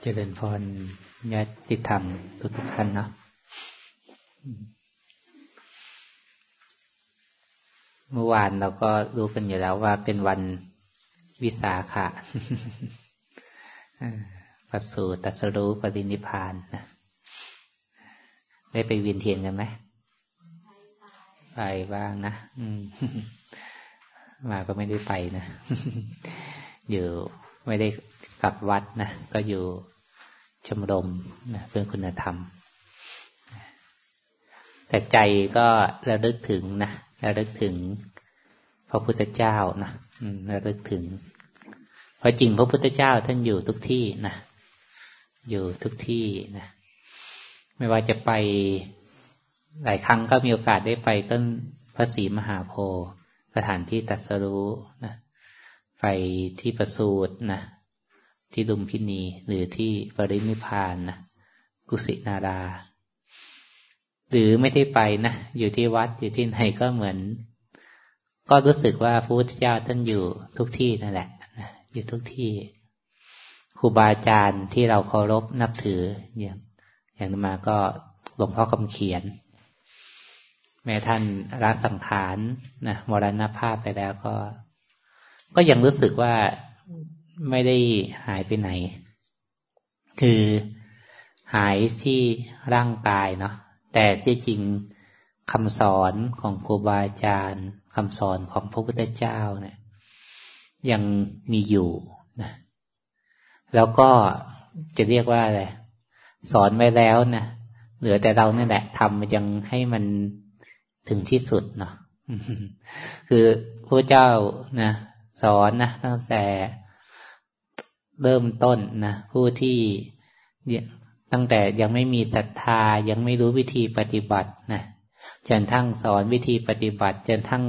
เจริญพรญาติธรรมทุกท่านเนาะเมื่อวานเราก็รู้กันอยู่แล้วว่าเป็นวันวิสาขะประสูตตัสรู้ปรินิพานนะได้ไปวินเทียนกันไหมไปบ้างนะมาก็ไม่ได้ไปนะอยู่ไม่ได้ กับวัดนะก็อยู่ชมรมนะเพื่อคุณธรรม แต่ใจก็ระลึกถึงนะระลึกถึงพระพุทธเจ้านะระลึกถึง เพราะจริงพระพุทธเจ้าท่านอยู่ทุกที่นะอยู่ทุกที่นะไม่ว่าจะไปหลายครั้งก็มีโอกาสได้ไปต้นพระศรีมหาโพธิ์สถานที่ตัสรู้นะไปที่ประสูตรนะ ที่ลุมพินีหรือที่ปรินิพานนะกุสินารา หรือไม่ได้ไปนะอยู่ที่วัดอยู่ที่ไหนก็เหมือน ก็รู้สึกว่าพระพุทธเจ้าท่านอยู่ทุกที่นั่นแหละอยู่ทุกที่ครูบาอาจารย์ที่เราเคารพนับถืออย่างอย่างมาก็หลวงพ่อคำเขียน แม้ท่านรักสังขารนะมรณภาพไปแล้วก็ ก็ยังรู้สึกว่า ไม่ได้หายไปไหน คือหายที่ร่างกายเนาะแต่ที่จริงคำสอนของครูบาอาจารย์คำสอนของพระพุทธเจ้าเนี่ยยังมีอยู่นะแล้วก็จะเรียกว่าอะไรสอนไว้แล้วนะเหลือแต่เราเนี่ยแหละทำยังให้มันถึงที่สุดเนาะคือพระเจ้านะสอนนะตั้งแต่ เริ่มต้นนะผู้ที่ตั้งแต่ยังไม่มีศรัทธายังไม่รู้วิธีปฏิบัตินะจนทั้งสอนวิธีปฏิบัติจนทั้ง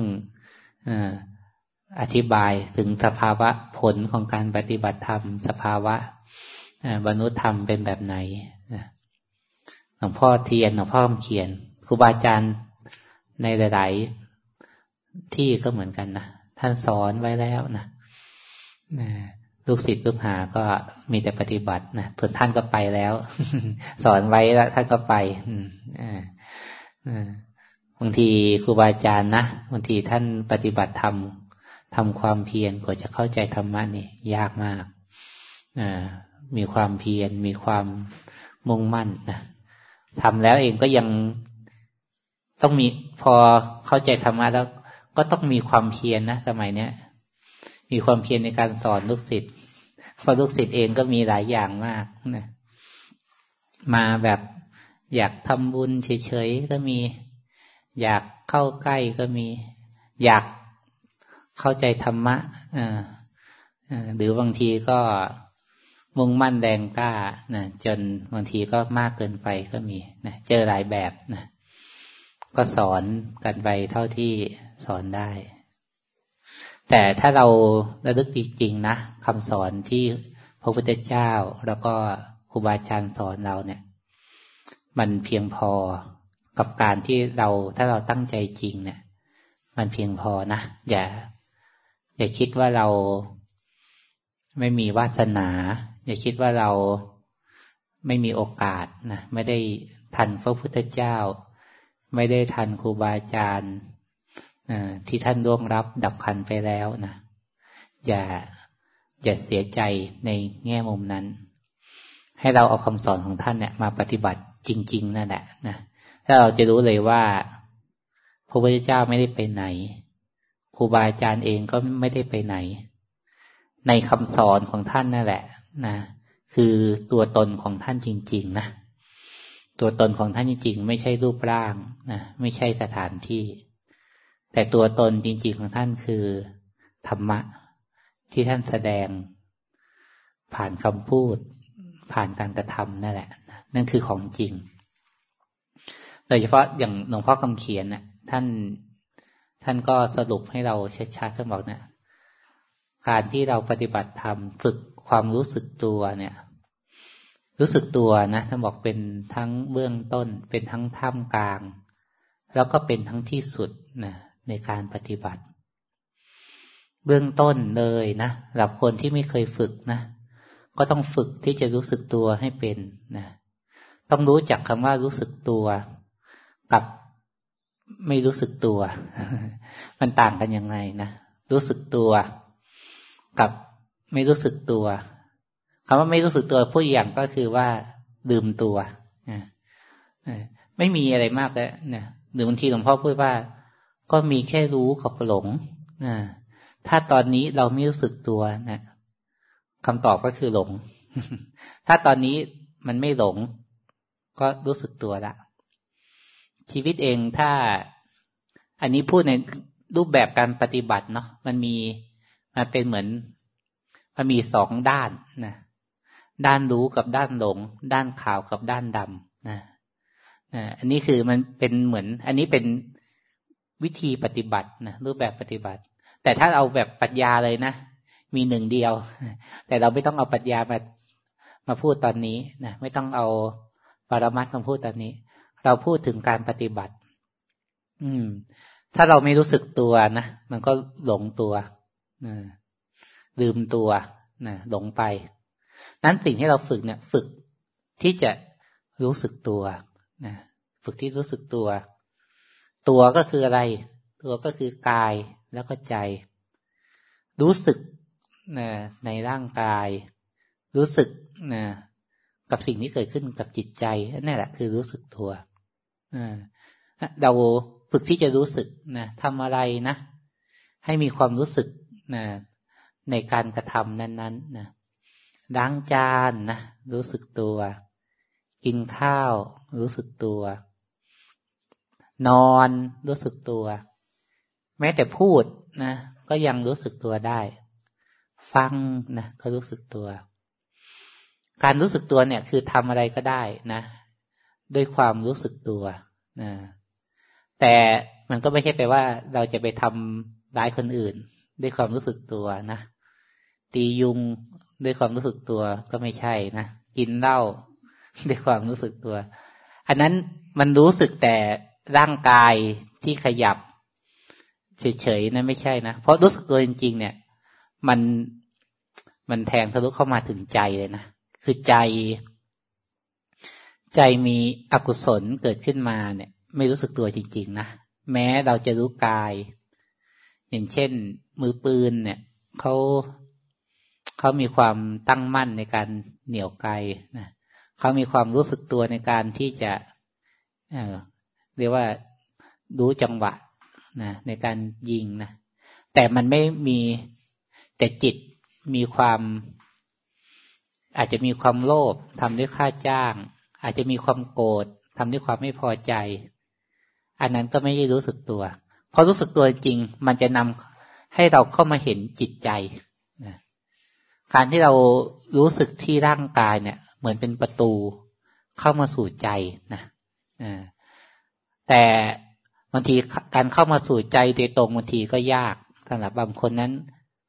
อธิบายถึงสภาวะผลของการปฏิบัติธรรม สภาวะบรรลุธรรมเป็นแบบไหนหลวงพ่อเทียนหลวงพ่อคำเขียนครูบาอาจารย์ในหลาย ๆ ที่ก็เหมือนกันนะท่านสอนไว้แล้วนะ ลูกศิษย์ลูกหาก็มีแต่ปฏิบัตินะส่วนท่านก็ไปแล้ว สอนไว้แล้วท่านก็ไปบางทีครูบาอาจารย์นะบางทีท่านปฏิบัติทำทำความเพียรกว่าจะเข้าใจธรรมะนี่ยากมากมีความเพียรมีความมุ่งมั่นนะทำแล้วเองก็ยังต้องมีพอเข้าใจธรรมะแล้ว ก็ต้องมีความเพียรนนะสมัยเนี้ยมีความเพียรในการสอนลูกศิษย์ เพราะลูกศิษย์เองก็มีหลายอย่างมากนะมาแบบอยากทำบุญเฉยๆก็มี อยากเข้าใกล้ก็มี อยากเข้าใจธรรมะอ่าหรือบางทีก็มุ่งมั่นแดงกล้านะจนบางทีก็มากเกินไปก็มีนะเจอหลายแบบนะก็สอนกันไปเท่าที่สอนได้ แต่ถ้าเราระลึกจริงๆนะคำสอนที่พระพุทธเจ้า แล้วก็ครูบาอาจารย์สอนเราเนี่ย มันเพียงพอกับการที่เราถ้าเราตั้งใจจริงเนี่ย มันเพียงพอนะอย่าอย่าคิดว่าเราไม่มีวาสนา อย่าคิดว่าเราไม่มีโอกาสนะไม่ได้ทันพระพุทธเจ้า ไม่ได้ทันครูบาอาจารย์ ที่ท่านร่วงรับดับขันไปแล้วนะอย่าอย่าเสียใจในแง่มุมนั้น ให้เราเอาคำสอนของท่านเนี่ยมาปฏิบัติจริง ๆ นั่นแหละนะถ้าเราจะรู้เลยว่าพระพุทธเจ้าไม่ได้ไปไหนครูบาอาจารย์เองก็ไม่ได้ไปไหน ในคำสอนของท่านนั่นแหละนะคือตัวตนของท่านจริง ๆ นะตัวตนของท่านจริง ๆ ไม่ใช่รูปร่างนะไม่ใช่สถานที่ แต่ตัวตนจริง ๆ ของท่านคือธรรมะ ที่ท่านแสดง ผ่านคำพูด ผ่านการกระทำนั่นแหละ นั่นคือของจริง โดยเฉพาะอย่างหลวงพ่อคำเขียนน่ะ ท่านท่านก็สรุปให้เราชัดๆท่านบอกเนะี่ยการที่เราปฏิบัติธรรมฝึกความรู้สึกตัวเนี่ย รู้สึกตัวนะท่านบอกเป็นทั้งเบื้องต้น เป็นทั้งท่ามกลาง แล้วก็เป็นทั้งที่สุดนะ ในการปฏิบัติ เบื้องต้นเลยนะสำหรับคนที่ไม่เคยฝึกนะก็ต้องฝึกที่จะรู้สึกตัวให้เป็นนะ ต้องรู้จักคำว่ารู้สึกตัว กับไม่รู้สึกตัว มันต่างกันยังไงนะรู้สึกตัว กับไม่รู้สึกตัวคำว่าไม่รู้สึกตัวพูดอย่างก็คือว่าลืมตัวไม่มีอะไรมากแล้วนะหรือบางทีหลวงพ่อพูดว่า ก็มีแค่รู้กับหลงนะถ้าตอนนี้เราไม่รู้สึกตัวนะคำตอบก็คือหลง ถ้าตอนนี้มันไม่หลง ก็รู้สึกตัวละ ชีวิตเองถ้า อันนี้พูดในรูปแบบการปฏิบัติเนาะมันมีมันเป็นเหมือน มันมีสองด้านนะด้านรู้กับด้านหลง ด้านขาวกับด้านดำนะอันนี้คือมันเป็นเหมือน อันนี้เป็น วิธีปฏิบัตินะรูปแบบปฏิบัติ แต่ถ้าเอาแบบปัญญาเลยนะมีหนึ่งเดียว แต่เราไม่ต้องเอาปัญญามามาพูดตอนนี้นะไม่ต้องเอาปรมัตมาพูดตอนนี้ เราพูดถึงการปฏิบัติ อืม ถ้าเราไม่รู้สึกตัวนะมันก็หลงตัวนะลืมตัวนะหลงไป นั้นสิ่งที่เราฝึกเนี่ย ฝึกที่จะรู้สึกตัวนะฝึกที่รู้สึกตัว ตัวก็คืออะไร ตัวก็คือกายแล้วก็ใจ รู้สึกนะในร่างกาย รู้สึกนะกับสิ่งที่เกิดขึ้นกับจิตใจนั่นแหละคือรู้สึกตัวเราฝึกที่จะรู้สึกนะทำอะไรนะ ให้มีความรู้สึกนะในการกระทำนั้นๆนะล้างจานนะรู้สึกตัว กินข้าว รู้สึกตัว นอนรู้สึกตัว แม้แต่พูดนะก็ยังรู้สึกตัวได้ ฟังนะก็รู้สึกตัว การรู้สึกตัวเนี่ย คือทำอะไรก็ได้นะด้วยความรู้สึกตัวนะแต่มันก็ไม่ใช่แปว่าเราจะไปทำร้ายคนอื่น ด้วยความรู้สึกตัวนะตียุงด้วยความรู้สึกตัวก็ไม่ใช่นะกินเหล้าด้วยความรู้สึกตัว อันนั้นมันรู้สึกแต่ ร่างกายที่ขยับเฉยๆนะไม่ใช่นะ เพราะรู้สึกตัวจริง ๆ เนี่ย มันมันแทงทะลุเข้ามาถึงใจเลยนะ คือใจ ใจมีอกุศลเกิดขึ้นมาเนี่ย ไม่รู้สึกตัวจริง ๆ นะ แม้เราจะรู้กาย อย่างเช่น มือปืนเนี่ยเขาเขามีความตั้งมั่นในการเหนี่ยวไกนะเขามีความรู้สึกตัวในการที่จะ เรียกว่ารู้จังหวะนะในการยิงนะแต่มันไม่มีแต่จิตมีความ อาจจะมีความโลภทำด้วยค่าจ้าง อาจจะมีความโกรธทำด้วยความไม่พอใจ อันนั้นก็ไม่ได้รู้สึกตัวพอรู้สึกตัวจริง มันจะนำให้เราเข้ามาเห็นจิตใจนะการที่เรารู้สึกที่ร่างกายเนี่ย เหมือนเป็นประตูเข้ามาสู่ใจนะ แต่บางทีการเข้ามาสู่ใจโดยตรงบางทีก็ยากสำหรับบางคนนั้น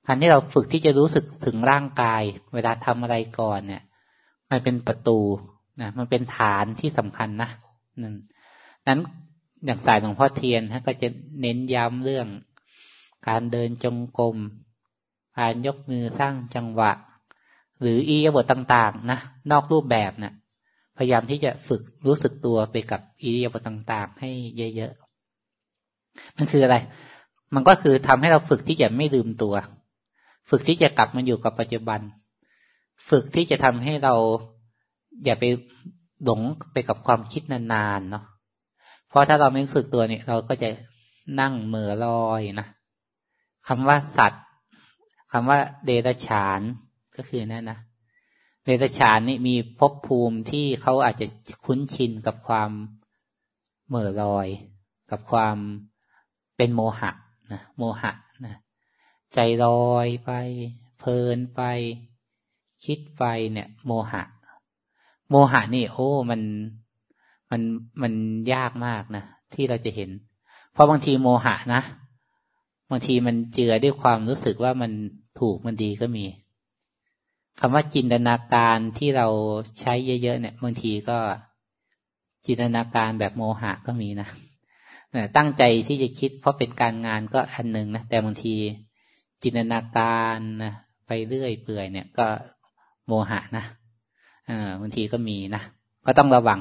การที่เราฝึกที่จะรู้สึกถึงร่างกาย เวลาทำอะไรก่อนเนี่ย มันเป็นประตูนะมันเป็นฐานที่สำคัญนะนั่นนั้นอย่างสายหลวงพ่อเทียนฮะก็จะเน้นย้ำเรื่อง การเดินจงกรมการยกมือสร้างจังหวะ หรืออียบทต่าง ๆ นะนอกรูปแบบนะ่ะ พยายามที่จะฝึกรู้สึกตัวไปกับอียบทต่าง ๆ ให้เยอะๆ มันคืออะไร มันก็คือทำให้เราฝึกที่จะไม่ลืมตัว ฝึกที่จะกลับมาอยู่กับปัจจุบัน ฝึกที่จะทำให้เราอย่าไปหลงไปกับความคิดนานๆเนาะ เพราะถ้าเราไม่ฝึกตัวเนี่ยเราก็จะนั่งเมื่อลอยนะคำว่าสัตว์คำว่าเดรัจฉานก็คือนั่นนะ เดรัจฉานนี่มีภพภูมิที่เขาอาจจะคุ้นชินกับความเมื่อลอย กับความเป็นโมหะนะโมหะนะใจลอยไปเพลินไป คิดไปเนี่ย โมหะ โมหะนี่ โอ้มันมันมันยากมากนะที่เราจะเห็น เพราะบางทีโมหะนะบางทีมันเจือด้วยความรู้สึกว่ามันถูกมันดีก็มี คำว่าจินตนาการที่เราใช้เยอะๆเนี่ยบางทีก็จินตนาการแบบโมหะก็มีนะตั้งใจที่จะคิด เพราะเป็นการงานก็อันหนึ่งนะแต่บางทีจินตนาการนะไปเรื่อยเปื่อยเนี่ยก็โมโมหะนะบางทีก็มีนะก็ต้องระวัง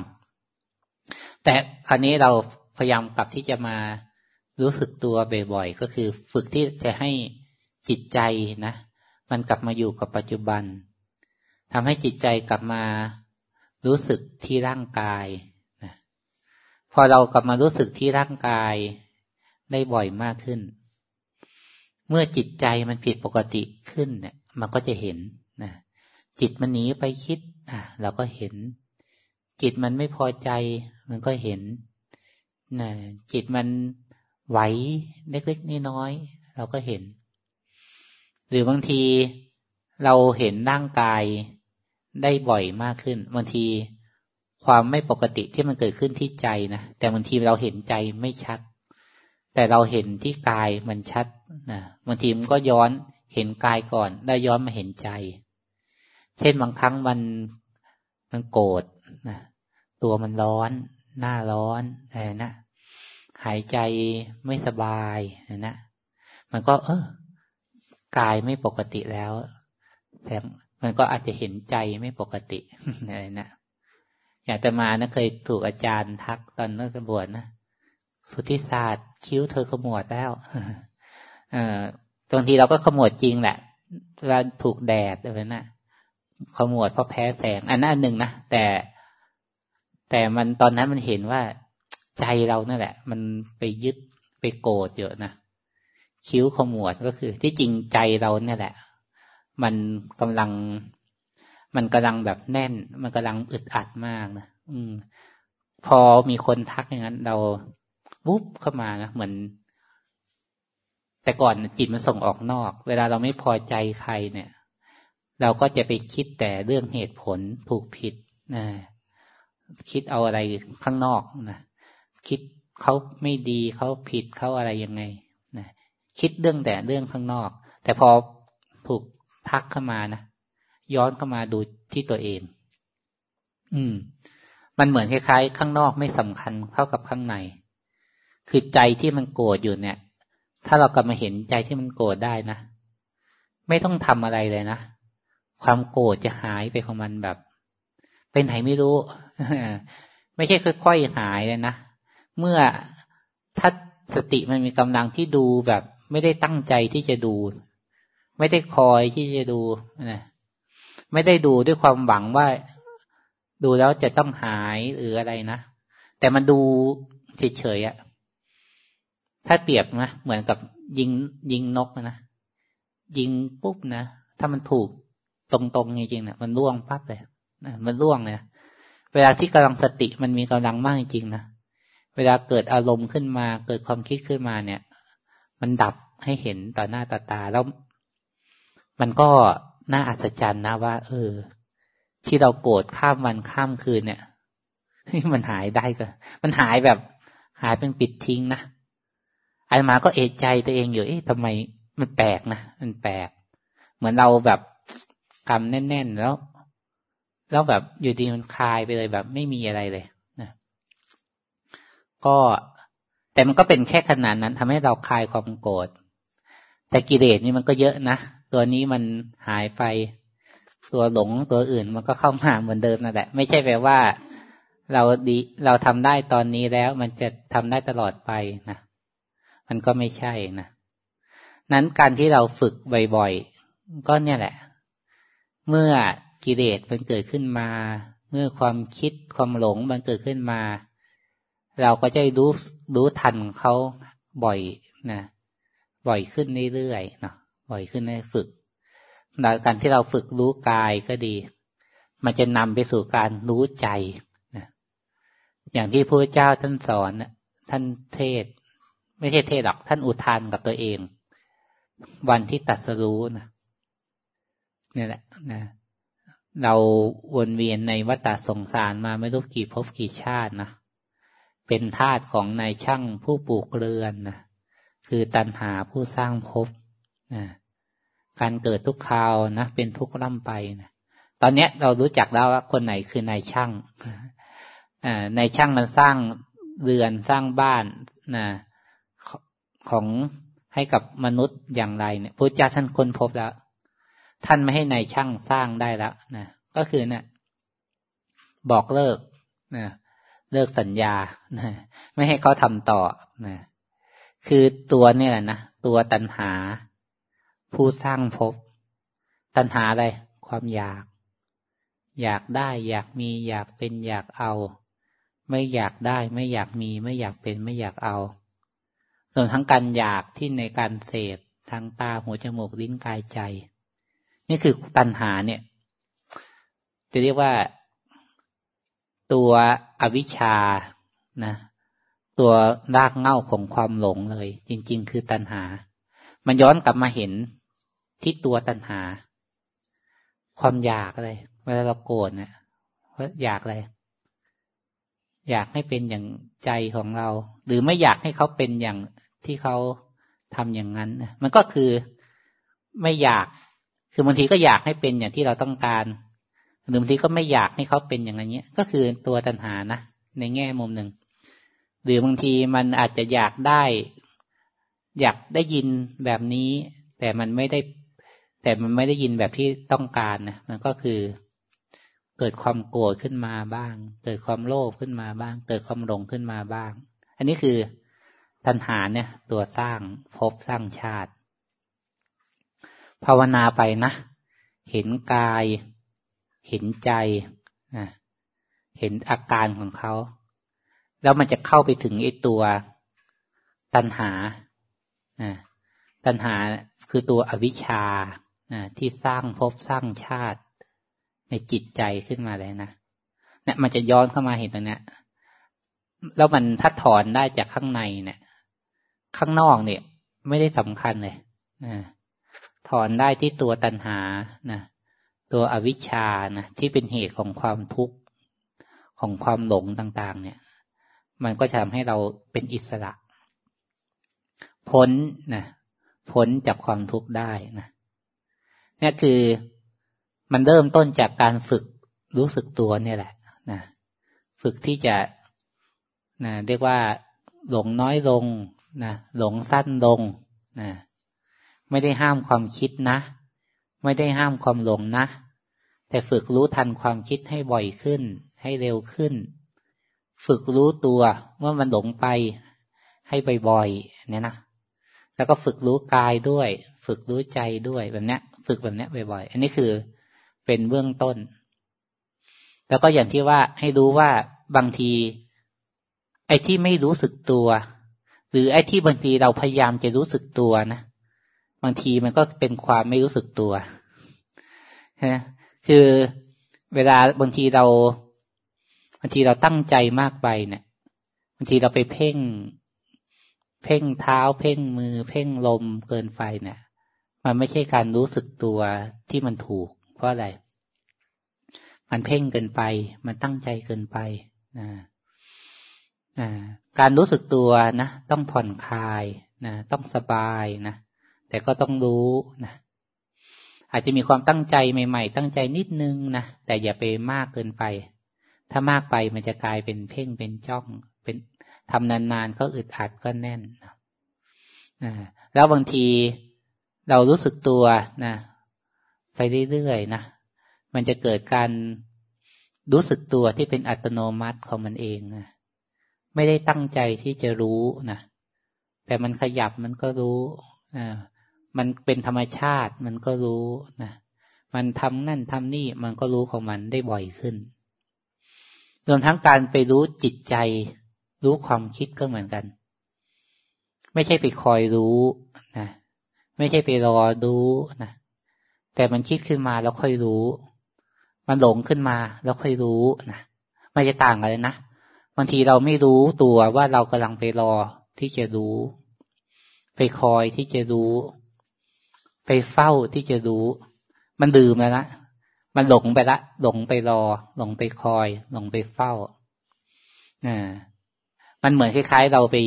แต่คราวนี้เราพยายามกลับที่จะมารู้สึกตัวบ่อยๆก็คือฝึกที่จะให้จิตใจนะ มันกลับมาอยู่กับปัจจุบันทำให้จิตใจกลับมารู้สึกที่ร่างกายนะพอเรากลับมารู้สึกที่ร่างกายได้บ่อยมากขึ้น เมื่อจิตใจมันผิดปกติขึ้นเนี่ย มันก็จะเห็นนะจิตมันหนีไปคิดอะเราก็เห็น จิตมันไม่พอใจ มันก็เห็นนะจิตมันไหวเล็กๆน้อยๆเราก็เห็น หรือบางทีเราเห็นร่างกายได้บ่อยมากขึ้น บางทีความไม่ปกติที่มันเกิดขึ้นที่ใจนะแต่บางทีเราเห็นใจไม่ชัด แต่เราเห็นที่กายมันชัดนะบางทีมันก็ย้อนเห็นกายก่อน ได้ย้อนมาเห็นใจ เช่นบางครั้งมันมันโกรธนะตัวมันร้อน หน้าร้อนอะไรนะหายใจไม่สบายนะมันก็ เออ กายไม่ปกติแล้วแต่มันก็อาจจะเห็นใจไม่ปกติอะไรนะอย่างแต่มานะเคยถูกอาจารย์ทักตอนนักบวชนะสุทธิศาสตร์คิ้วเธอขมวดแล้วเออบางทีเราก็ขมวดจริงแหละเวลาถูกแดดอะไรนะขมวดเพราะแพ้แสง อันนั้นหนึ่งนะแต่ แต่มันตอนนั้นมันเห็นว่าใจเรานั่นแหละ มันไปยึดไปโกรธเยอะนะ คิ้วขมวดก็คือ ที่จริงใจเราเนี่ยแหละ มันกำลัง มันกำลังแบบแน่น มันกำลังอึดอัดมากนะอืม พอมีคนทักอย่างนั้น เราวุบเข้ามานะเหมือน แต่ก่อนจิตมันส่งออกนอก เวลาเราไม่พอใจใครเนี่ย เราก็จะไปคิดแต่เรื่องเหตุผลถูกผิดนะคิดเอาอะไรข้างนอกนะคิดเขาไม่ดีเขาผิดเขาอะไรยังไง คิดเรื่องแต่เรื่องข้างนอก แต่พอถูกทักเข้ามานะย้อนเข้ามาดูที่ตัวเอง อืม มันเหมือนคล้ายๆ ข้างนอกไม่สำคัญเท่ากับข้างใน คือใจที่มันโกรธอยู่เนี่ย ถ้าเรากลับมาเห็นใจที่มันโกรธได้นะ ไม่ต้องทำอะไรเลยนะ ความโกรธจะหายไปของมันแบบ เป็นไหนไม่รู้ ไม่ใช่ค่อยๆหายเลยนะ เมื่อถ้าสติมันมีกำลังที่ดูแบบ ไม่ได้ตั้งใจที่จะดู ไม่ได้คอยที่จะดูนะไม่ได้ดูด้วยความหวังว่า ดูแล้วจะต้องหายหรืออะไรนะ แต่มันดูเฉยๆอะถ้าเปรียบนะเหมือนกับยิงยิงนกนะยิงปุ๊บนะถ้ามันถูกตรงๆจริงๆนะมันร่วงปั๊บเลยนะมันร่วงเลยนะเวลาที่กำลังสติมันมีกำลังมากจริงๆนะเวลาเกิดอารมณ์ขึ้นมา เกิดความคิดขึ้นมาเนี่ย มันดับให้เห็นต่อหน้าตาตาแล้ว มันก็น่าอัศจรรย์นะว่า เออ ที่เราโกรธข้ามวันข้ามคืนเนี่ยมันหายได้ก็ มันหายแบบ หายเป็นปิดทิ้งนะอันมาก็เอะใจตัวเองอยู่ เอ๊ะทำไมมันแปลกนะมันแปลก เหมือนเราแบบกำแน่นๆแล้ว แล้วแบบอยู่ดีมันคลายไปเลยแบบไม่มีอะไรเลยนะก็ แต่มันก็เป็นแค่ขนาดนั้นทำให้เราคลายความโกรธแต่กิเลสนี่มันก็เยอะนะตัวนี้มันหายไป ตัวหลงตัวอื่นมันก็เข้ามาเหมือนเดิมนั่นแหละ ไม่ใช่แปลว่า เราดีเราทำได้ตอนนี้แล้ว มันจะทำได้ตลอดไปนะมันก็ไม่ใช่นะนั้นการที่เราฝึกบ่อยๆก็เนี่ยแหละ เมื่อกิเลสมันเกิดขึ้นมา เมื่อความคิดความหลงมันเกิดขึ้นมา เราก็จะรู้รู้ทันเขาบ่อยนะบ่อยขึ้นเรื่อยๆเนาะบ่อยขึ้นให้ฝึกการที่เราฝึกรู้กายก็ดี มันจะนำไปสู่การรู้ใจนะอย่างที่พระเจ้าท่านสอนท่านเทศ ไม่ใช่เทศหรอกท่านอุทานกับตัวเอง วันที่ตัดสรู้นะนี่แหละนะเราวนเวียนในวัฏสงสารมาไม่รู้กี่ภพกี่ชาตินะ เป็นทาสของนายช่างผู้ปลูกเรือนนะคือตันหาผู้สร้างภพนะการเกิดทุกคราวนะเป็นทุกข์ร่ำไปนะตอนเนี้ยเรารู้จักแล้วว่าคนไหนคือนายช่างนายช่างมันสร้างเรือนสร้างบ้านนะของให้กับมนุษย์อย่างไรเนี่ยพระเจ้าท่านค้นพบแล้ว ท่านไม่ให้นายช่างสร้างได้แล้วนะก็คือเนะี่ยบอกเลิกนะ เลิกสัญญานะไม่ให้เขาทำต่อนะคือตัวเนี่ยแหละนะ ตัวตัณหา ผู้สร้างภพตัณหาอะไร ความอยาก อยากได้ อยากมีอยากเป็นอยากเอา ไม่อยากได้ ไม่อยากมี ไม่อยากเป็นไม่อยากเอาส่วนทั้งการอยากที่ในการเสพทางตาหูจมูกลิ้นกายใจ นี่คือตัณหาเนี่ย จะเรียกว่า ตัวอวิชชานะ ตัวรากเง่าของความหลงเลย จริง ๆ คือตัณหา มันย้อนกลับมาเห็นที่ตัวตัณหา ความอยากอะไรเวลาเราโกรธเนี่ยเพราะอยากอะไร อยากให้เป็นอย่างใจของเรา หรือไม่อยากให้เขาเป็นอย่างที่เขาทำอย่างนั้นมันก็คือไม่อยาก คือบางทีก็อยากให้เป็นอย่างที่เราต้องการ หรือบางทีก็ไม่อยากให้เขาเป็นอย่างนี้ก็คือตัวตัณหานะในแง่มุมหนึ่ง หรือบางทีมันอาจจะอยากได้ อยากได้ยินแบบนี้ แต่มันไม่ได้ แต่มันไม่ได้ยินแบบที่ต้องการนะมันก็คือเกิดความโกรธขึ้นมาบ้าง เกิดความโลภขึ้นมาบ้าง เกิดความหลงขึ้นมาบ้าง อันนี้คือตัณหาเนี่ย ตัวสร้างภพสร้างชาติ ภาวนาไปนะ เห็นกาย เห็นใจเห็นอาการของเขา แล้วมันจะเข้าไปถึงไอ้ตัวตัณหาตัณหาคือตัวอวิชชาที่สร้างภพสร้างชาติในจิตใจขึ้นมาเลยนะเนี่ยมันจะย้อนเข้ามาเห็นตรงนี้แล้วมันถ้าถอนได้จากข้างในเนี่ย ข้างนอกเนี่ย ไม่ได้สำคัญเลยถอนได้ที่ตัวตัณหานะ ตัวอวิชชานะที่เป็นเหตุของความทุกข์ของความหลงต่าง ๆ เนี่ย มันก็จะทำให้เราเป็นอิสระ พ้นนะพ้นจากความทุกข์ได้นะนี่คือมันเริ่มต้นจากการฝึกรู้สึกตัวเนี่ยแหละนะฝึกที่จะนะเรียกว่า หลงน้อยลงนะหลงสั้นลงนะไม่ได้ห้ามความคิดนะ ไม่ได้ห้ามความหลงนะ แต่ฝึกรู้ทันความคิดให้บ่อยขึ้น ให้เร็วขึ้น ฝึกรู้ตัวว่ามันหลงไป ให้บ่อยๆเนี่ยนะแล้วก็ฝึกรู้กายด้วย ฝึกรู้ใจด้วยแบบนี้ฝึกแบบนี้บ่อยๆ อันนี้คือเป็นเบื้องต้น แล้วก็อย่างที่ว่าให้รู้ว่าบางที ไอ้ที่ไม่รู้สึกตัว หรือไอ้ที่บางทีเราพยายามจะรู้สึกตัวนะ บางทีมันก็เป็นความไม่รู้สึกตัวฮะคือเวลาบางทีเราบางทีเราตั้งใจมากไปเนี่ยบางทีเราไปเพ่ง เพ่งเท้า เพ่งมือ เพ่งลมเกินไปเนี่ย มันไม่ใช่การรู้สึกตัวที่มันถูก เพราะอะไร มันเพ่งเกินไป มันตั้งใจเกินไปนะนะการรู้สึกตัวนะ ต้องผ่อนคลายนะต้องสบายนะ แต่ก็ต้องรู้นะอาจจะมีความตั้งใจใหม่ๆ ตั้งใจนิดนึงนะแต่อย่าไปมากเกินไป ถ้ามากไปมันจะกลายเป็นเพ่งเป็นจ้อง เป็นทำนานๆก็อึดอัดก็แน่นนะแล้วบางทีเรารู้สึกตัวนะไปเรื่อยๆนะมันจะเกิดการรู้สึกตัวที่เป็นอัตโนมัติของมันเองนะไม่ได้ตั้งใจที่จะรู้นะแต่มันขยับมันก็รู้นะ มันเป็นธรรมชาติมันก็รู้นะมันทำนั่นทำนี่มันก็รู้ของมันได้บ่อยขึ้น รวมทั้งการไปรู้จิตใจ รู้ความคิดก็เหมือนกัน ไม่ใช่ไปคอยรู้นะไม่ใช่ไปรอดูนะแต่มันคิดขึ้นมาแล้วค่อยรู้ มันหลงขึ้นมาแล้วค่อยรู้นะไม่จะต่างกันเลยนะบางทีเราไม่รู้ตัวว่าเรากำลังไปรอที่จะรู้ ไปคอยที่จะรู้ ไปเฝ้าที่จะรู้ มันดื่มแล้วนะมันหลงไปละหลงไปรอ หลงไปคอย หลงไปเฝ้าอ่ามันเหมือนคล้ายๆ เราไป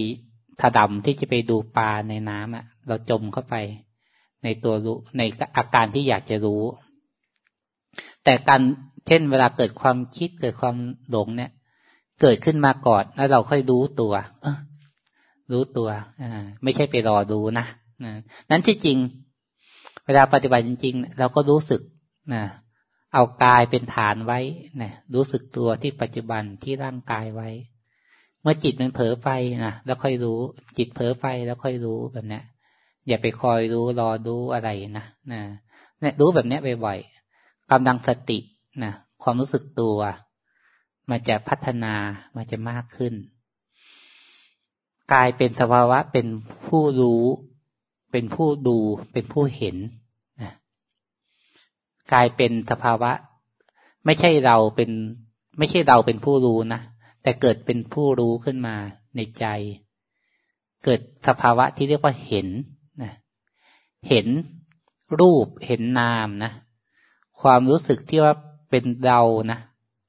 ถดำที่จะไปดูปลาในน้ำอะ่ะ เราจมเข้าไป ในตัวรู้ในอาการที่อยากจะรู้ แต่การเช่น เวลาเกิดความคิดเกิดความหลงเนี่ย เกิดขึ้นมาก่อนแล้วเราค่อยรู้ตัวเอรู้ตัวอ่าไม่ใช่ไปรอดูนะนั้นที่จริง เวลาปฏิบัติจริง ๆ เราก็รู้สึกนะเอากายเป็นฐานไว้นะรู้สึกตัวที่ปัจจุบันที่ร่างกายไว้ เมื่อจิตมันเผลอไปนะแล้วค่อยรู้ จิตเผลอไปแล้วค่อยรู้แบบนี้อย่าไปคอยรู้รอดูอะไรนะนะเนี่ยรู้แบบนี้บ่อยๆกำลังสตินะความรู้สึกตัว มันจะพัฒนามันจะมากขึ้น กายเป็นสภาวะเป็นผู้รู้ เป็นผู้ดูเป็นผู้เห็นนะกายเป็นสภาวะ ไม่ใช่เราเป็น ไม่ใช่เราเป็นผู้รู้นะแต่เกิดเป็นผู้รู้ขึ้นมาในใจ เกิดสภาวะที่เรียกว่าเห็นนะเห็นรูปเห็นนามนะความรู้สึกที่ว่าเป็นเรานะ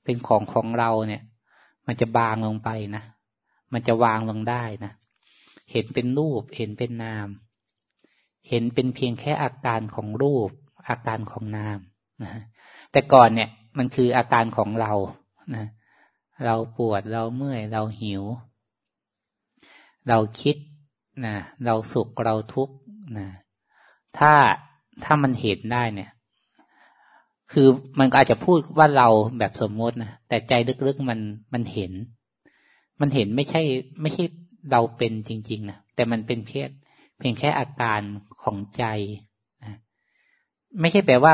เป็นของของเราเนี่ย มันจะบางลงไปนะมันจะวางลงได้นะเห็นเป็นรูปเห็นเป็นนาม เห็นเป็นเพียงแค่อาการของรูป อาการของนามนะแต่ก่อนเนี่ยมันคืออาการของเรานะเราปวดเราเมื่อยเราหิว เราคิดนะเราสุขเราทุกข์นะถ้าถ้ามันเห็นได้เนี่ย คือมันก็อาจจะพูดว่าเราแบบสมมตินะแต่ใจลึกๆมันมันเห็น มันเห็นไม่ใช่ ไม่ใช่เราเป็นจริง ๆนะแต่มันเป็นเพียงเพียงแค่อาการ ของใจไม่ใช่แปลว่า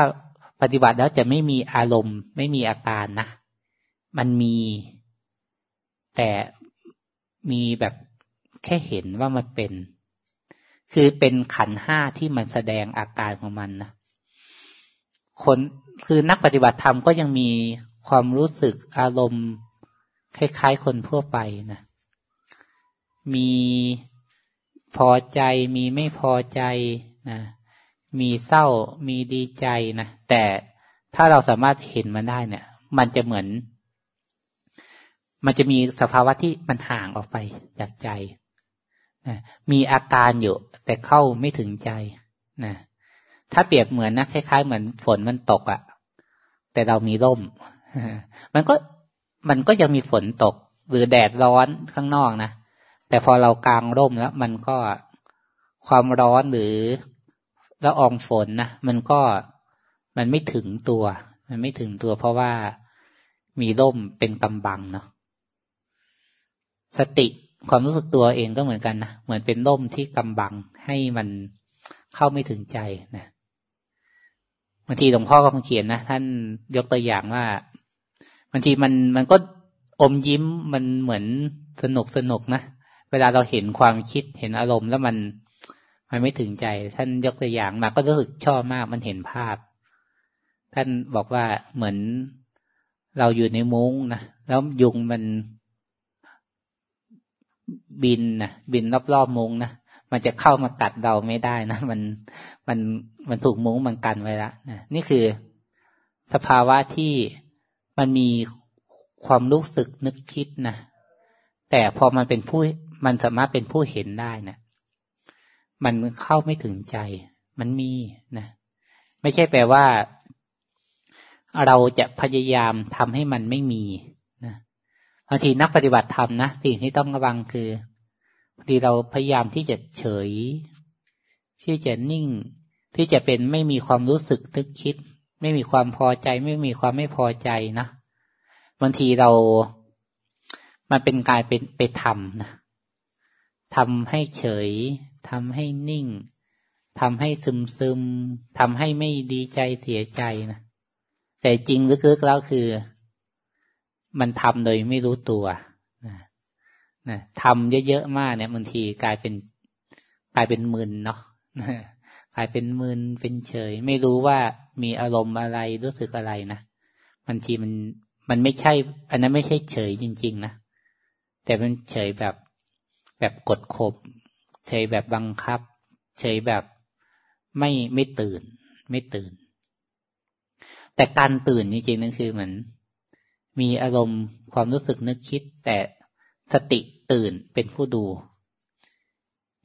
ปฏิบัติแล้วจะไม่มีอารมณ์ ไม่มีอาการนะ มันมีแต่มีแบบแค่เห็นว่ามันเป็น คือเป็นขันห้าที่มันแสดงอาการของมันนะคนคือนักปฏิบัติธรรมก็ยังมีความรู้สึกอารมณ์ คล้ายๆคนทั่วไปนะ มี พอใจมีไม่พอใจนะมีเศร้ามีดีใจนะแต่ถ้าเราสามารถเห็นมันได้เนี่ย มันจะเหมือน มันจะมีสภาวะที่มันห่างออกไปจากใจนะมีอาการอยู่ แต่เข้าไม่ถึงใจนะถ้าเปรียบเหมือนนะคล้ายๆ เหมือนฝนมันตกอะ่ะ แต่เรามีร่ม มันก็มันก็ยังมีฝนตก หรือแดดร้อนข้างนอกนะ แต่พอเรากางร่มแล้ว มันก็ความร้อนหรือละอองฝนนะมันก็มันไม่ถึงตัว มันไม่ถึงตัว เพราะว่ามีร่มเป็นกำบังเนาะสติความรู้สึกตัวเองก็เหมือนกันนะเหมือนเป็นร่มที่กำบังให้มันเข้าไม่ถึงใจนะบางทีหลวงพ่อก็มาเขียนนะท่านยกตัวอย่างว่าบางทีมันมันก็อมยิ้มมันเหมือนสนุกสนุกนะ เวลาเราเห็นความคิดเห็นอารมณ์แล้วมันมันไม่ถึงใจ ท่านยกตัวอย่างมาก็รู้สึกชอบมากมันเห็นภาพ ท่านบอกว่าเหมือนเราอยู่ในมุ้งนะแล้วยุงมันบินนะบินรอบๆมุ้งนะมันจะเข้ามากัดเราไม่ได้นะมันมันมันถูกมุ้งมันกันไว้แล้วนะนี่คือสภาวะที่มันมีความรู้สึกนึกคิดนะแต่พอมันเป็นผู้ มันสามารถเป็นผู้เห็นได้นะมันเข้าไม่ถึงใจ มันมีนะ ไม่ใช่แปลว่า เราจะพยายามทำให้มันไม่มีนะบางทีนักปฏิบัติธรรมนะสิ่งที่ต้องระวังคือบางทีเราพยายามที่จะเฉย ที่จะนิ่ง ที่จะเป็นไม่มีความรู้สึกนึกคิด ไม่มีความพอใจ ไม่มีความไม่พอใจนะบางทีเรา มันเป็นกายเป็นไปทำนะ ทำให้เฉยทำให้นิ่งทำให้ซึมซึมทำให้ไม่ดีใจเสียใจนะแต่จริงลึกๆแล้วคือ มันทำโดยไม่รู้ตัวนะทำเยอะๆมากเนี่ยบางทีกลายเป็นกลายเป็นมึนเนาะกลายเป็นมึนเป็นเฉย ไม่รู้ว่ามีอารมณ์อะไรรู้สึกอะไรนะบางทีมันมันไม่ใช่ อันนั้นไม่ใช่เฉยจริง ๆ นะแต่มันเฉยแบบ แบบกดข่มเฉยแบบบังคับ เฉยแบบไม่ไม่ตื่น ไม่ตื่น แต่การตื่นจริงๆนั่นคือเหมือนมีอารมณ์ความรู้สึกนึกคิด แต่สติตื่นเป็นผู้ดู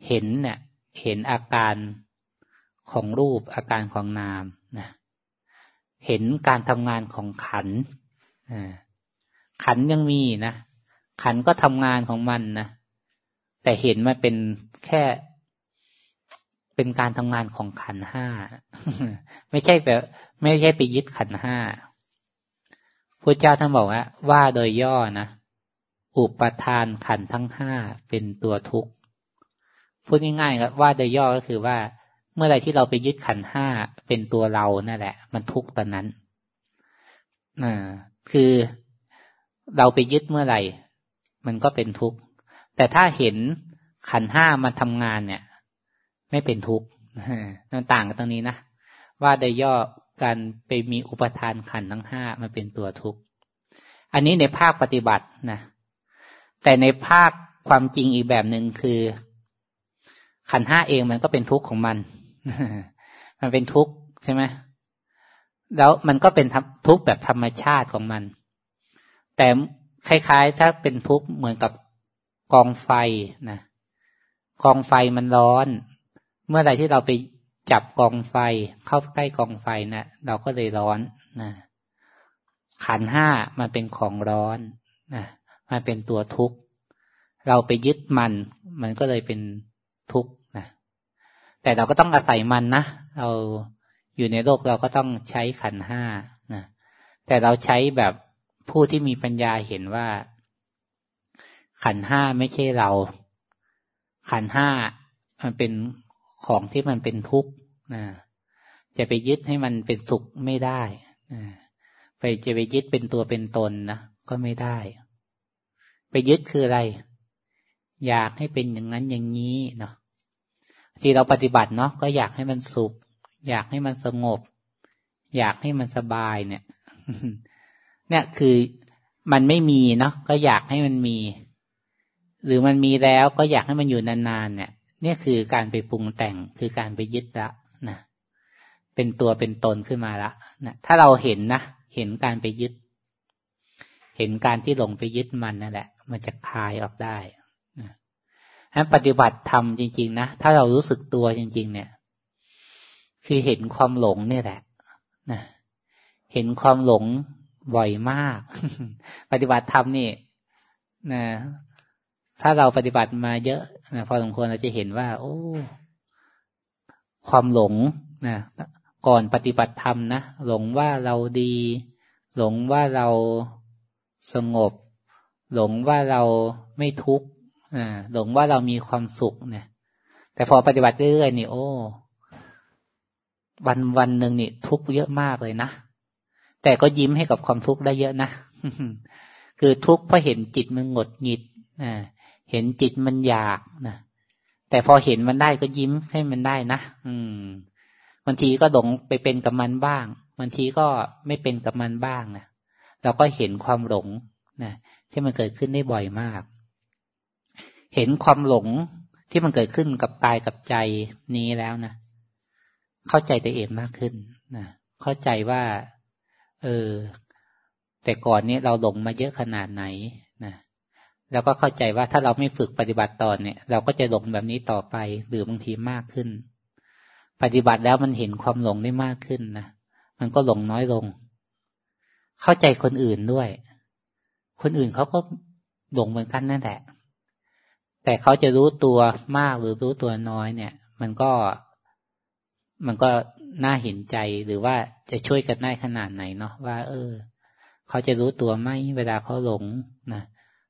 เห็นเนี่ยเห็นอาการของรูปอาการของนามนะเห็นการทำงานของขันขันยังมีนะขันก็ทำงานของมันนะ แต่เห็นมันเป็นแค่เป็นการทำงานของขันห้า ไม่ใช่แบบ ไม่ใช่ไปยึดขันห้าพระเจ้าท่านบอกว่า ว่าโดยย่อนะอุปทานขันทั้งห้าเป็นตัวทุกข์พูดง่ายๆครับว่าโดยย่อก็คือว่า เมื่อไรที่เราไปยึดขันห้าเป็นตัวเรานั่นแหละ มันทุกข์ตอนนั้นอ่าคือเราไปยึดเมื่อไหร่ มันก็เป็นทุกข์ แต่ถ้าเห็นขันห้ามันทำงานเนี่ย ไม่เป็นทุกข์มันต่างกันตรงนี้นะ ว่าโดยย่อการไปมีอุปทานขันทั้งห้ามันเป็นตัวทุกข์ อันนี้ในภาคปฏิบัตินะ แต่ในภาคความจริงอีกแบบหนึ่งคือ ขันห้าเองมันก็เป็นทุกข์ของมัน มันเป็นทุกข์ใช่ไหมแล้วมันก็เป็นทุกข์แบบธรรมชาติของมัน แต่คล้ายๆ ถ้าเป็นทุกข์เหมือนกับ กองไฟนะกองไฟมันร้อน เมื่อใดที่เราไปจับกองไฟ เข้าใกล้กองไฟนะเราก็เลยร้อนนะขันห้ามันเป็นของร้อนนะมันเป็นตัวทุกข์ เราไปยึดมัน มันก็เลยเป็นทุกข์นะแต่เราก็ต้องอาศัยมันนะเราอยู่ในโลกเราก็ต้องใช้ขันห้านะแต่เราใช้แบบผู้ที่มีปัญญาเห็นว่า ขันห้าไม่ใช่เรา ขันห้ามันเป็นของที่มันเป็นทุกข์นะจะไปยึดให้มันเป็นสุขไม่ได้นะไปจะไปยึดเป็นตัวเป็นตนนะก็ไม่ได้ ไปยึดคืออะไร อยากให้เป็นอย่างนั้นอย่างนี้เนาะที่เราปฏิบัติเนาะก็อยากให้มันสุข อยากให้มันสงบ อยากให้มันสบายเนี่ย เนี่ยคือมันไม่มีเนาะก็อยากให้มันมี หรือมันมีแล้วก็อยากให้มันอยู่นานๆเนี่ยเนี่ยคือการไปปรุงแต่งคือการไปยึดละนะเป็นตัวเป็นตนขึ้นมาละนะถ้าเราเห็นนะเห็นการไปยึด เห็นการที่หลงไปยึดมันนั่นแหละ มันจะคลายออกได้นะปฏิบัติธรรมจริง ๆ นะถ้าเรารู้สึกตัวจริง ๆ เนี่ย คือเห็นความหลงเนี่ยแหละนะเห็นความหลงบ่อยมาก ปฏิบัติธรรมนี่นะ ถ้าเราปฏิบัติมาเยอะนะพอสมควรเราจะเห็นว่า โอ้ ความหลงนะก่อนปฏิบัติธรรมนะหลงว่าเราดี หลงว่าเราสงบ หลงว่าเราไม่ทุกข์หลงว่าเรามีความสุขเนี่ย แต่พอปฏิบัติเรื่อยๆนี่โอ้วันวันหนึ่งนี่ทุกข์เยอะมากเลยนะแต่ก็ยิ้มให้กับความทุกข์ได้เยอะนะคือทุกข์เพราะเห็นจิตมันหงดหงิดอ่า เห็นจิตมันอยากนะแต่พอเห็นมันได้ก็ยิ้มให้มันได้นะอืมบางทีก็หลงไปเป็นกับมันบ้างบางทีก็ไม่เป็นกับมันบ้างนะเราก็เห็นความหลงนะที่มันเกิดขึ้นได้บ่อยมาก เห็นความหลงที่มันเกิดขึ้นกับกายกับใจนี้แล้วนะเข้าใจตัวเองมากขึ้นนะเข้าใจว่า เออ แต่ก่อนนี้เราหลงมาเยอะขนาดไหน แล้วก็เข้าใจว่าถ้าเราไม่ฝึกปฏิบัติตอนเนี่ย เราก็จะหลงแบบนี้ต่อไปหรือบางทีมากขึ้น ปฏิบัติแล้วมันเห็นความหลงได้มากขึ้นนะมันก็หลงน้อยลง เข้าใจคนอื่นด้วย คนอื่นเขาก็หลงเหมือนกันนั่นแหละ แต่เขาจะรู้ตัวมากหรือรู้ตัวน้อยเนี่ย มันก็มันก็น่าเห็นใจหรือว่าจะช่วยกันได้ขนาดไหนเนาะว่า เออ เขาจะรู้ตัวไหมเวลาเขาหลงนะ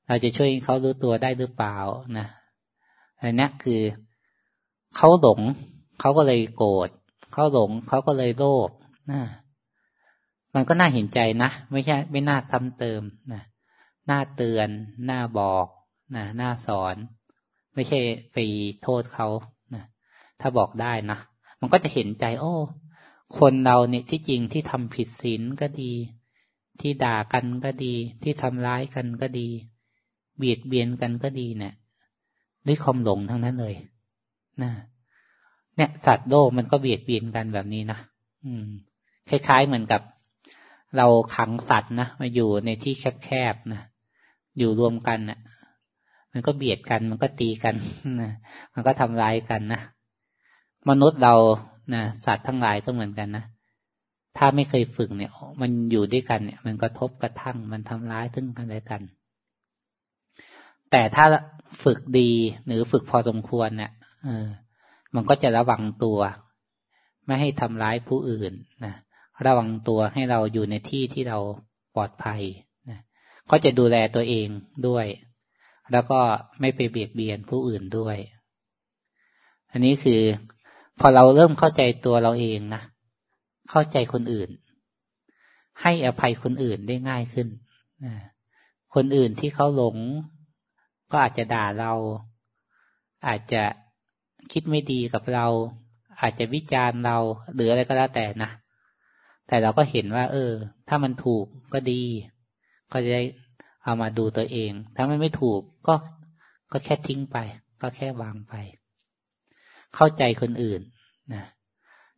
เราจะช่วยเขารู้ตัวได้หรือเปล่านะอันนี้คือเขาหลงเขาก็เลยโกรธเขาหลงเขาก็เลยโลภนะมันก็น่าเห็นใจนะไม่ใช่ ไม่น่าซ้ำเติมนะน้าเตือนน้าบอกนะน้าสอน ไม่ใช่ไปโทษเขานะถ้าบอกได้นะมันก็จะเห็นใจ โอ้ คนเราเนี่ยที่จริงที่ทำผิดศีลก็ดี ที่ด่ากันก็ดี ที่ทำร้ายกันก็ดี เบียดเบียนกันก็ดีเนี่ยด้วยความหลงทั้งนั้นเลยนะเนี่ย สัตว์โลกมันก็เบียดเบียนกันแบบนี้นะอืม คล้าย ๆ เหมือนกับ เราขังสัตว์นะมาอยู่ในที่แคบๆนะอยู่รวมกันน่ะ มันก็เบียดกัน มันก็ตีกันนะมันก็ทำร้ายกันนะมนุษย์เรานะสัตว์ทั้งหลายก็เหมือนกันนะถ้าไม่เคยฝึกเนี่ย มันอยู่ด้วยกันเนี่ย มันก็ทบกระทั่งมันทำร้ายทึงกันและกัน แต่ถ้าฝึกดีหรือฝึกพอสมควรเนี่ยเออ มันก็จะระวังตัว ไม่ให้ทำร้ายผู้อื่นนะระวังตัวให้เราอยู่ในที่ที่เราปลอดภัยนะก็จะดูแลตัวเองด้วย แล้วก็ไม่ไปเบียดเบียนผู้อื่นด้วย อันนี้คือ พอเราเริ่มเข้าใจตัวเราเองนะเข้าใจคนอื่น ให้อภัยคนอื่นได้ง่ายขึ้นนะคนอื่นที่เขาหลง ก็อาจจะด่าเรา อาจจะคิดไม่ดีกับเรา อาจจะวิจารณ์เราหรืออะไรก็แล้วแต่นะแต่เราก็เห็นว่า เออ ถ้ามันถูกก็ดี ก็จะได้เอามาดูตัวเอง ถ้ามันไม่ถูกก็ก็แค่ทิ้งไป ก็แค่วางไป เข้าใจคนอื่นนะ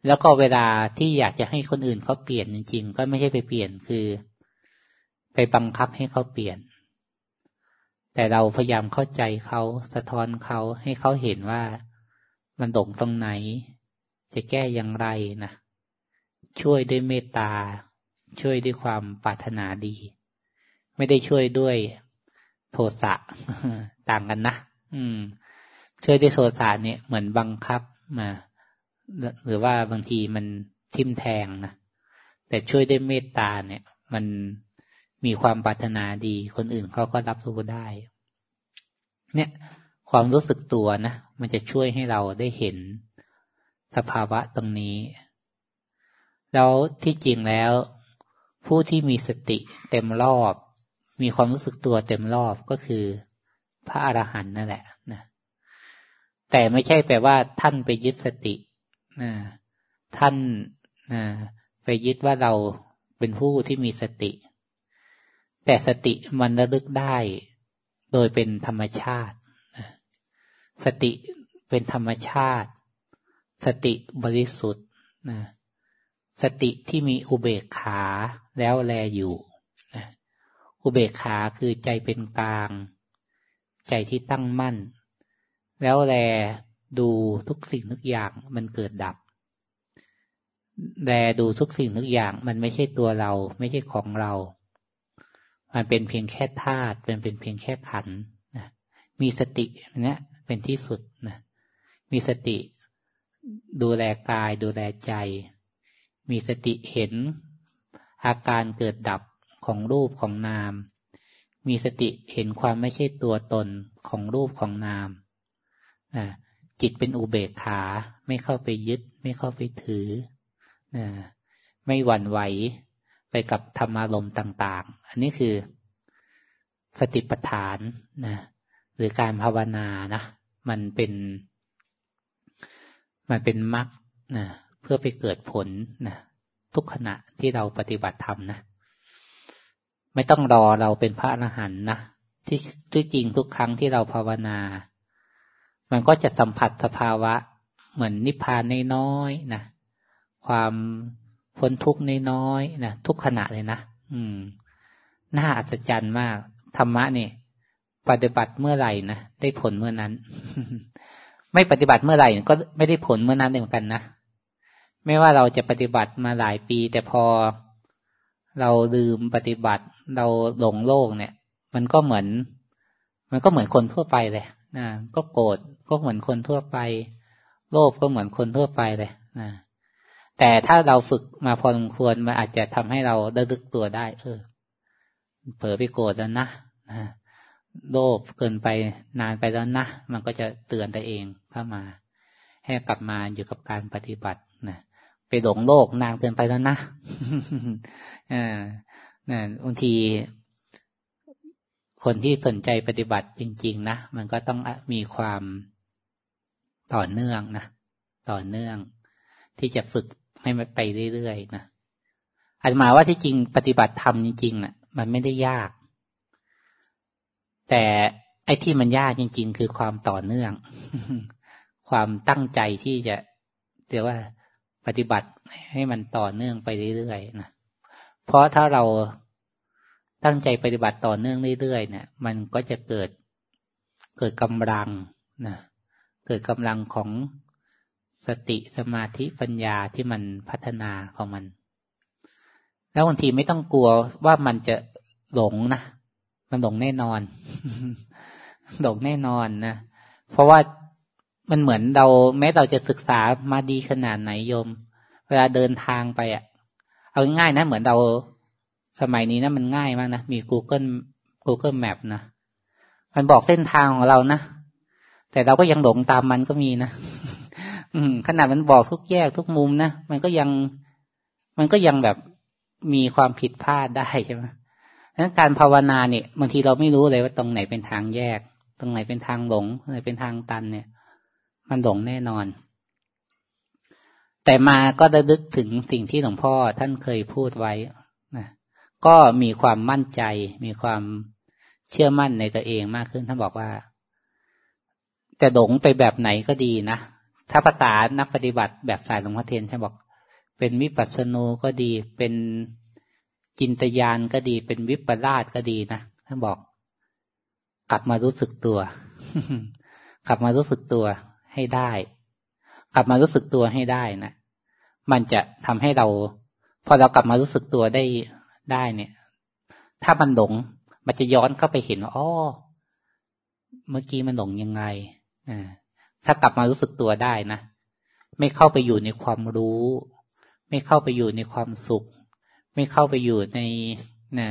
แล้วก็เวลาที่อยากจะให้คนอื่นเขาเปลี่ยนจริงๆ ก็ไม่ใช่ไปเปลี่ยนคือ ไปบังคับให้เขาเปลี่ยน แต่เราพยายามเข้าใจเขาสะท้อนเขาให้เขาเห็นว่ามันตรงตรงไหน จะแก้อย่างไรนะช่วยด้วยเมตตา ช่วยด้วยความปรารถนาดี ไม่ได้ช่วยด้วยโทสะต่างกันนะอืม ช่วยด้วยโทสะเนี่ยเหมือนบังคับมา หรือว่าบางทีมันทิมแทงนะแต่ช่วยด้วยเมตตาเนี่ย มัน มีความปรารถนาดี คนอื่นเขาก็รับรู้ได้ เนี่ยความรู้สึกตัวนะ มันจะช่วยให้เราได้เห็นสภาวะตรงนี้ แล้วที่จริงแล้ว ผู้ที่มีสติเต็มรอบ มีความรู้สึกตัวเต็มรอบก็คือ พระอรหันต์นั่นแหละนะแต่ไม่ใช่แปลว่า ท่านไปยึดสตินะท่านนะไปยึดว่าเราเป็นผู้ที่มีสติ แต่สติมันระลึกได้ โดยเป็นธรรมชาติ สติเป็นธรรมชาติ สติบริสุทธิ์นะสติที่มีอุเบกขาแล้วแลอยู่นะอุเบกขาคือใจเป็นกลาง ใจที่ตั้งมั่น แล้วแลดูทุกสิ่งทุกอย่างมันเกิดดับแลดูทุกสิ่งทุกอย่างมันไม่ใช่ตัวเรา ไม่ใช่ของเรา มันเป็นเพียงแค่ธาตุเป็นเป็นเพียงแค่ขันนะมีสติเนี่ยเป็นที่สุดนะมีสติ ดูแลกาย ดูแลใจ มีสติเห็น อาการเกิดดับของรูปของนาม มีสติเห็นความไม่ใช่ตัวตนของรูปของนามนะจิตเป็นอุเบกขาไม่เข้าไปยึด ไม่เข้าไปถือนะไม่หวั่นไหว ไปกับธรรมารมณ์ต่าง ๆ อันนี้คือสติปัฏฐานนะหรือการภาวนานะมันเป็น มันเป็นมรรคนะเพื่อไปเกิดผลนะทุกขณะที่เราปฏิบัติธรรมนะไม่ต้องรอเราเป็นพระอรหันต์นะที่ที่จริงทุกครั้งที่เราภาวนา มันก็จะสัมผัสสภาวะเหมือนนิพพานน้อยๆนะความ พ้นทุกข์น้อยๆนะทุกขณะเลยนะอืม น่าอัศจรรย์มาก ธรรมะเนี่ยปฏิบัติเมื่อไหร่นะได้ผลเมื่อนั้น ไม่ปฏิบัติเมื่อไหร่ก็ไม่ได้ผลเมื่อนั้นเหมือนกันนะไม่ว่าเราจะปฏิบัติมาหลายปี แต่พอเราลืมปฏิบัติ เราหลงโลกเนี่ย มันก็เหมือน มันก็เหมือนคนทั่วไปเลยนะก็โกรธก็เหมือนคนทั่วไป โลภก็เหมือนคนทั่วไปเลยนะ แต่ถ้าเราฝึกมาพอสมควรมันอาจจะทำให้เราได้ลึกตัวได้ เออ เผลอไปโกรธแล้วนะนะโลภเกินไปนานไปแล้วนะ มันก็จะเตือนตัวเองเข้ามา ให้กลับมาอยู่กับการปฏิบัตินะไปหลงโลกนานเกินไปแล้วนะอ่านะบางทีคนที่สนใจปฏิบัติจริง ๆ นะ มันก็ต้องมีความต่อเนื่องนะ ต่อเนื่อง ที่จะฝึก ให้มันไปเรื่อยๆนะอาจมาว่าที่จริงปฏิบัติธรรมจริงๆอะ มันไม่ได้ยาก แต่ไอ้ที่มันยากจริง ๆ คือความต่อเนื่อง ความตั้งใจที่จะเรียกว่าปฏิบัติให้มันต่อเนื่องไปเรื่อยๆนะเพราะถ้าเราตั้งใจปฏิบัติต่อเนื่องเรื่อยๆเนี่ย มันก็จะเกิดเกิดกำลังนะเกิดกำลังของ สติสมาธิปัญญาที่มันพัฒนาของมัน แล้วบางทีไม่ต้องกลัวว่ามันจะหลงนะ มันหลงแน่นอน หลงแน่นอนนะ เพราะว่ามันเหมือนเราแม้เราจะศึกษามาดีขนาดไหนโยม เวลาเดินทางไปอะ เอาง่ายนะ เหมือนเราสมัยนี้นะมันง่ายมากนะ มี Google Google Map นะ มันบอกเส้นทางของเรานะ แต่เราก็ยังหลงตามมันก็มีนะ อืมขนาดมันบอกทุกแยกทุกมุมนะมันก็ยังมันก็ยังแบบมีความผิดพลาดได้ใช่ไหมนั้นการภาวนาเนี่ยบางทีเราไม่รู้เลยว่าตรงไหนเป็นทางแยก ตรงไหนเป็นทางหลงตรงไหนเป็นทางตันเนี่ย มันหลงแน่นอน แต่มาก็ได้ดึกถึงสิ่งที่หลวงพ่อท่านเคยพูดไว้นะก็มีความมั่นใจ มีความเชื่อมั่นในตัวเองมากขึ้นท่านบอกว่า จะหลงไปแบบไหนก็ดีนะ ถ้าภาษานักปฏิบัติแบบสายหลวงพ่อเทียนท่บอก เป็นวิปัสสนูก็ดี เป็นจินตยานก็ดี เป็นวิปลาสก็ดีนะท่านบอก กลับมารู้สึกตัว กลับมารู้สึกตัวให้ได้ กลับมารู้สึกตัวให้ได้นะมันจะทำให้เรา พอเรากลับมารู้สึกตัวได้ได้เนี่ย ถ้ามันหลงมันจะย้อนเข้าไปเห็นอ๋อเมื่อกี้มันหลงยังไงอ่า ถ้ากลับมารู้สึกตัวได้นะ ไม่เข้าไปอยู่ในความรู้ ไม่เข้าไปอยู่ในความสุข ไม่เข้าไปอยู่ในนะ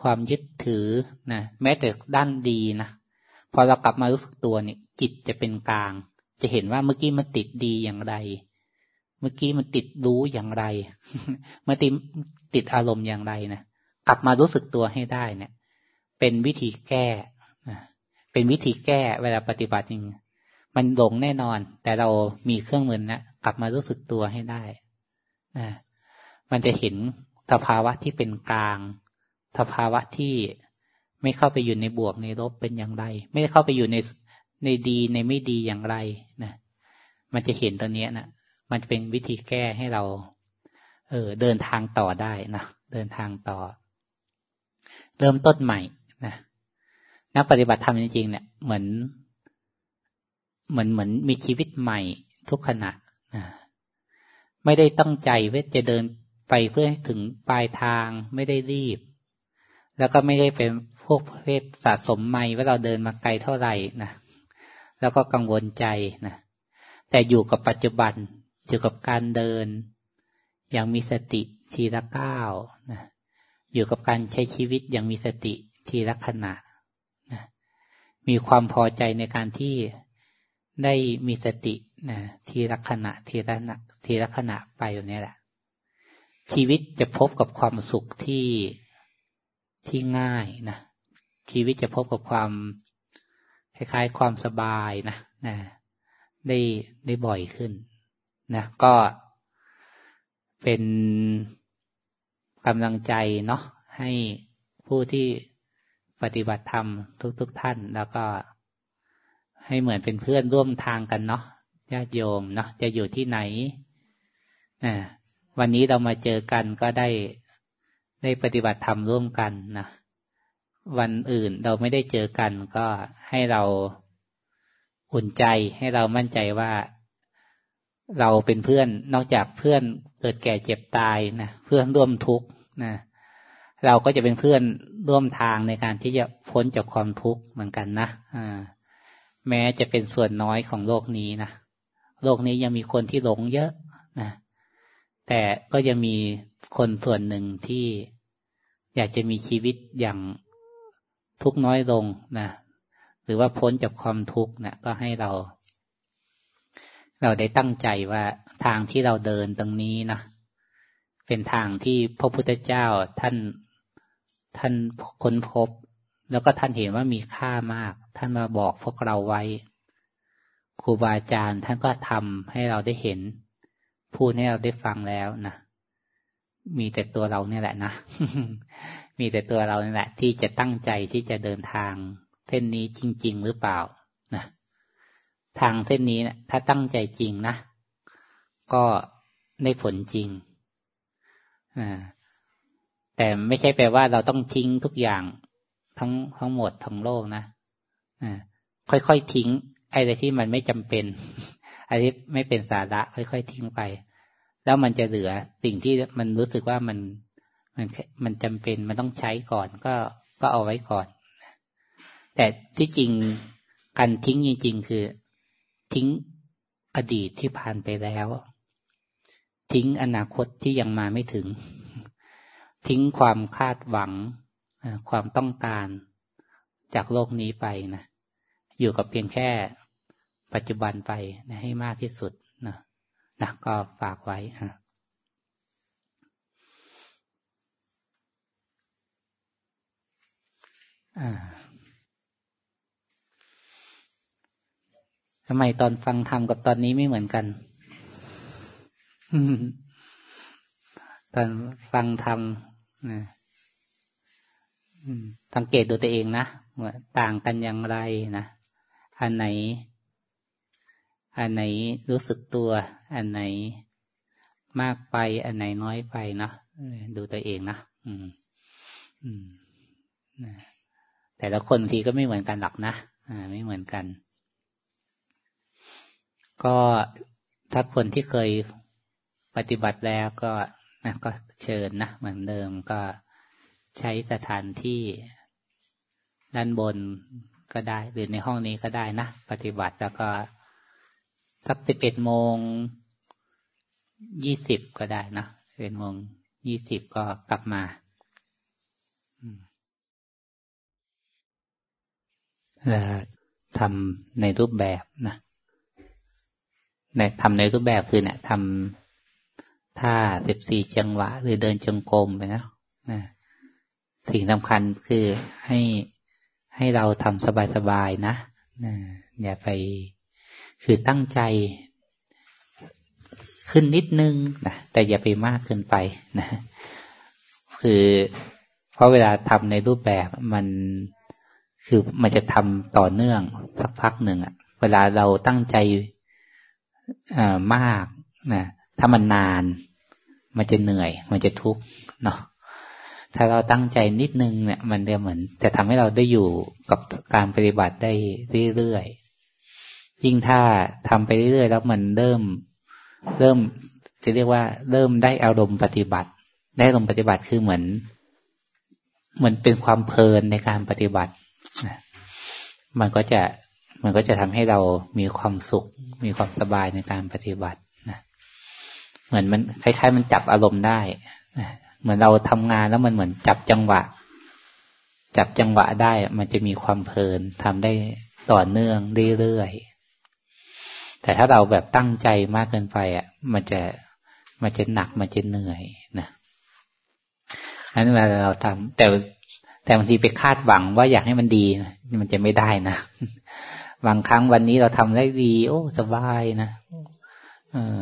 ความยึดถือนะแม้แต่ด้านดีนะพอเรากลับมารู้สึกตัวเนี่ย จิตจะเป็นกลาง จะเห็นว่าเมื่อกี้มันติดดีอย่างไร เมื่อกี้มันติดรู้อย่างไรเมื่อติดติดอารมณ์อย่างไรนะกลับมารู้สึกตัวให้ได้เนี่ย เป็นวิธีแก้เป็นวิธีแก้เวลาปฏิบัติจริง มันหลงแน่นอน แต่เรามีเครื่องมือนะกลับมารู้สึกตัวให้ได้นะมันจะเห็นสภาวะที่เป็นกลาง สภาวะที่ไม่เข้าไปอยู่ในบวกในลบเป็นอย่างไร ไม่ได้เข้าไปอยู่ในในดีในไม่ดีอย่างไรนะมันจะเห็นตัวเนี้ยนะมันจะเป็นวิธีแก้ให้เรา เออเดินทางต่อได้นะเดินทางต่อ เริ่มต้นใหม่นะนักปฏิบัติธรรมจริงๆเนี่ยเหมือน เหมือนเหมือนมีชีวิตใหม่ทุกขณะนะไม่ได้ตั้งใจว่าจะเดินไปเพื่อถึงปลายทางไม่ได้รีบ แล้วก็ไม่ได้เป็นพวกเพศสะสมไม่ว่าเราเดินมาไกลเท่าไหร่นะแล้วก็กังวลใจนะแต่อยู่กับปัจจุบันอยู่กับการเดิน อย่างมีสติทีละก้าวนะอยู่กับการใช้ชีวิตอย่างมีสติทีละขณะนะมีความพอใจในการที่ ได้มีสตินะทีละขณะทีละนักทีละขณะไปแบบนี้แหละ ชีวิตจะพบกับความสุขที่ที่ง่ายนะชีวิตจะพบกับความคล้ายๆความสบายนะนะได้ได้บ่อยขึ้นนะก็เป็นกำลังใจเนาะให้ผู้ที่ปฏิบัติธรรมทุกๆทท่านแล้วก็ ให้เหมือนเป็นเพื่อนร่วมทางกันเนาะญาติโยมเนาะจะอยู่ที่ไหนนะวันนี้เรามาเจอกันก็ได้ได้ปฏิบัติธรรมร่วมกันนะวันอื่นเราไม่ได้เจอกันก็ให้เราอุ่นใจให้เรามั่นใจว่า เราเป็นเพื่อนนอกจากเพื่อนเกิดแก่เจ็บตายนะเพื่อนร่วมทุกข์นะเราก็จะเป็นเพื่อนร่วมทางในการที่จะพ้นจากความทุกข์เหมือนกันนะอ่า แม้จะเป็นส่วนน้อยของโลกนี้นะโลกนี้ยังมีคนที่หลงเยอะนะแต่ก็ยังมีคนส่วนหนึ่งที่อยากจะมีชีวิตอย่างทุกน้อยลงนะหรือว่าพ้นจากความทุกข์นะก็ให้เรา เราได้ตั้งใจว่าทางที่เราเดินตรงนี้นะเป็นทางที่พระพุทธเจ้าท่านท่านค้นพบ แล้วก็ท่านเห็นว่ามีค่ามาก ท่านมาบอกพวกเราไว้ ครูบาอาจารย์ท่านก็ทำให้เราได้เห็น พูดให้เราได้ฟังแล้วนะมีแต่ตัวเราเนี่ยแหละนะ มีแต่ตัวเราเนี่ยแหละ ที่จะตั้งใจที่จะเดินทางเส้นนี้จริง ๆ หรือเปล่านะทางเส้นนี้นะถ้าตั้งใจจริงนะ ก็ได้ผลจริงอ่าแต่ไม่ใช่แปลว่าเราต้องทิ้งทุกอย่าง ทั้งทั้งหมดทั้งโลกนะอ่าค่อยๆทิ้งไอะไรที่มันไม่จำเป็นอะไรที่ไม่เป็นสาระ ค่อยๆทิ้งไป แล้วมันจะเหลือสิ่งที่มันรู้สึกว่ามันมันมันจำเป็นมันต้องใช้ก่อนก็ก็เอาไว้ก่อน แต่ที่จริงการทิ้งจริงๆ คือ ทิ้งอดีตที่ผ่านไปแล้ว ทิ้งอนาคตที่ยังมาไม่ถึง ทิ้งความคาดหวัง ความต้องการจากโลกนี้ไปนะอยู่กับเพียงแค่ปัจจุบันไปนะให้มากที่สุดนะนะก็ฝากไว้ฮะทำไมตอนฟังธรรมกับตอนนี้ไม่เหมือนกัน ตอนฟังธรรมนะ สังเกตดูตัวเองนะว่าต่างกันอย่างไรนะอันไหน อันไหนรู้สึกตัว อันไหนมากไป อันไหนน้อยไปนะดูตัวเองนะอืม อืมนะแต่ละคนทีก็ไม่เหมือนกันหรอกนะอ่า ไม่เหมือนกัน ก็ถ้าคนที่เคยปฏิบัติแล้วก็นะก็เชิญนะเหมือนเดิมก็ ใช้สถานที่ด้านบนก็ได้ หรือในห้องนี้ก็ได้นะ ปฏิบัติแล้วก็สักสิบเอ็ดโมงยี่สิบก็ได้นะเป็นโมงยี่สิบก็กลับมาแล้วทำในรูปแบบนะในทำในรูปแบบคือเนี่ยทำท่าสิบสี่จังหวะ หรือเดินจงกรมไปนะนะ สิ่งสำคัญคือให้ให้เราทำสบายๆนะอย่าไปคือตั้งใจ ขึ้นนิดนึงนะแต่อย่าไปมากเกินไปนะคือเพราะเวลาทำในรูปแบบมันคือมันจะทำต่อเนื่องสักพักหนึ่งอะเวลาเราตั้งใจมากนะถ้ามันนาน มันจะเหนื่อย มันจะทุกข์เนาะ ถ้าเราตั้งใจนิดนึงเนี่ย มันจะเหมือน จะทำให้เราได้อยู่กับการปฏิบัติได้เรื่อยๆยิ่งถ้าทำไปเรื่อยๆแล้วมันเริ่ม เริ่มจะเรียกว่า เริ่มได้อารมณ์ปฏิบัติ ได้อารมณ์ปฏิบัติคือเหมือน เหมือนเป็นความเพลินในการปฏิบัติมันก็จะมันก็จะทำให้เรามีความสุข มีความสบายในการปฏิบัตินะเหมือนมันคล้ายๆ มันจับอารมณ์ได้นะ เหมือนเราทำงานแล้วมันเหมือนจับจังหวะ จับจังหวะได้ มันจะมีความเพลินทำได้ต่อเนื่องเรื่อยๆแต่ถ้าเราแบบตั้งใจมากเกินไปอะ มันจะมันจะหนักมันจะเหนื่อยนะนั้นเวลาเราทำแต่แต่บางทีไปคาดหวังว่าอยากให้มันดีนะมันจะไม่ได้นะบางครั้งวันนี้เราทำได้ดี โอ้ สบายนะเออ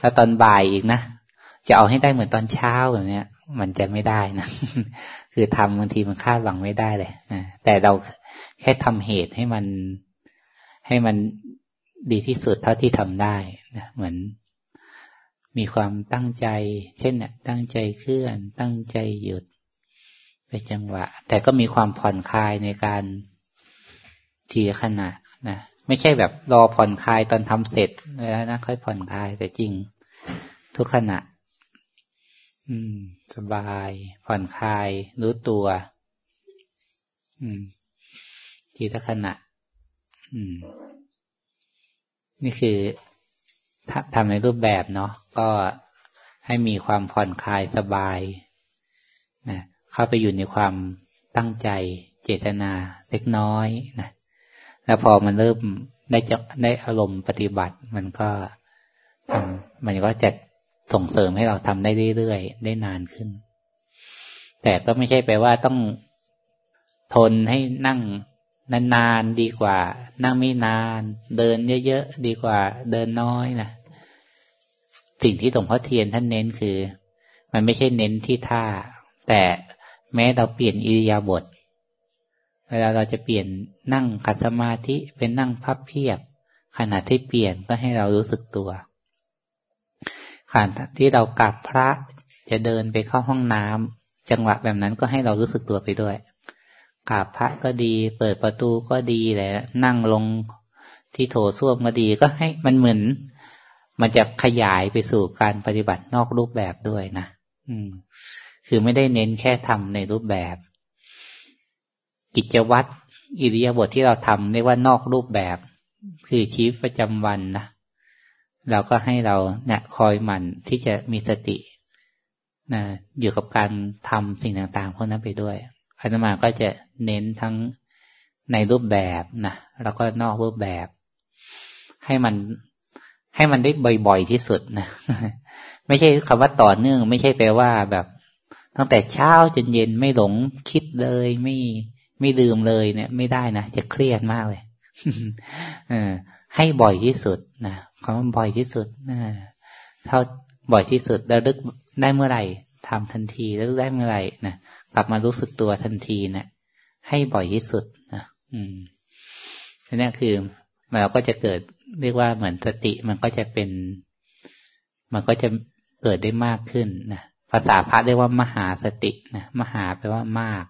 แล้วตอนบ่ายอีกนะ จะเอาให้ได้เหมือนตอนเช้าแบบเนี้ย มันจะไม่ได้นะ คือทำบางทีมันคาดหวังไม่ได้เลยนะแต่เราแค่ทำเหตุให้มันให้มันดีที่สุดเท่าที่ทำได้นะเหมือนมีความตั้งใจ เช่นเนี่ยตั้งใจเคลื่อน ตั้งใจหยุดไปจังหวะ แต่ก็มีความผ่อนคลายในการทีขณะนะไม่ใช่แบบรอผ่อนคลายตอนทำเสร็จแล้วนะค่อยผ่อนคลายแต่จริง ทุกขณะ อืม สบาย ผ่อนคลาย รู้ตัว อืม ทีละขณะ อืม นี่คือทำในรูปแบบเนาะก็ให้มีความผ่อนคลายสบายนะเข้าไปอยู่ในความตั้งใจเจตนาเล็กน้อยนะแล้วพอมันเริ่มได้จะได้อารมณ์ปฏิบัติ มันก็ทำมันก็จะ ส่งเสริมให้เราทำได้เรื่อยๆได้นานขึ้น แต่ก็ไม่ใช่แปลว่าต้องทนให้นั่งนานๆดีกว่า นั่งไม่นาน เดินเยอะๆดีกว่า เดินน้อยนะสิ่งที่หลวงพ่อเทียนท่านเน้นคือ มันไม่ใช่เน้นที่ท่า แต่แม้เราเปลี่ยนอิริยาบถเวลาเราจะเปลี่ยนนั่งขัดสมาธิเป็นนั่งพับเพียบ ขณะที่เปลี่ยนก็ให้เรารู้สึกตัว ขณะที่เรากลับพระจะเดินไปเข้าห้องน้ำจังหวะแบบนั้นก็ให้เรารู้สึกตัวไปด้วยกราบพระก็ดี เปิดประตูก็ดีแหละนั่งลงที่โถส้วมก็ดีก็ให้มันเหมือน มันจะขยายไปสู่การปฏิบัตินอกรูปแบบด้วยนะอืม คือไม่ได้เน้นแค่ทำในรูปแบบ กิจวัตรอิริยาบถทที่เราทำเรียกว่านอกรูปแบบ คือชีวิตประจำวันนะ เราก็ให้เราเนี่ยคอยหมั่นที่จะมีสตินะอยู่กับการทำสิ่งต่างๆพวกนั้นไปด้วยอาตมาก็จะเน้นทั้งในรูปแบบนะแล้วก็นอกรูปแบบ ให้มันให้มันได้บ่อยๆที่สุดนะไม่ใช่คำว่าต่อเนื่อง ไม่ใช่แปลว่าแบบตั้งแต่เช้าจนเย็นไม่หลงคิดเลย ไม่ไม่ดื่มเลยเนี่ย ไม่ได้นะจะเครียดมากเลยเออให้บ่อยที่สุดนะ คำว่าบ่อยที่สุดนะเท่าบ่อยที่สุดแล้วลึกได้เมื่อไหร่ทำทันทีแล้วได้เมื่อไหร่นะกลับมารู้สึกตัวทันทีนะให้บ่อยที่สุดนะอืมนี่คือเราก็จะเกิดเรียกว่าเหมือนสติมันก็จะเป็น มันก็จะเกิดได้มากขึ้นนะภาษาพระเรียกว่ามหาสตินะมหาแปลว่ามาก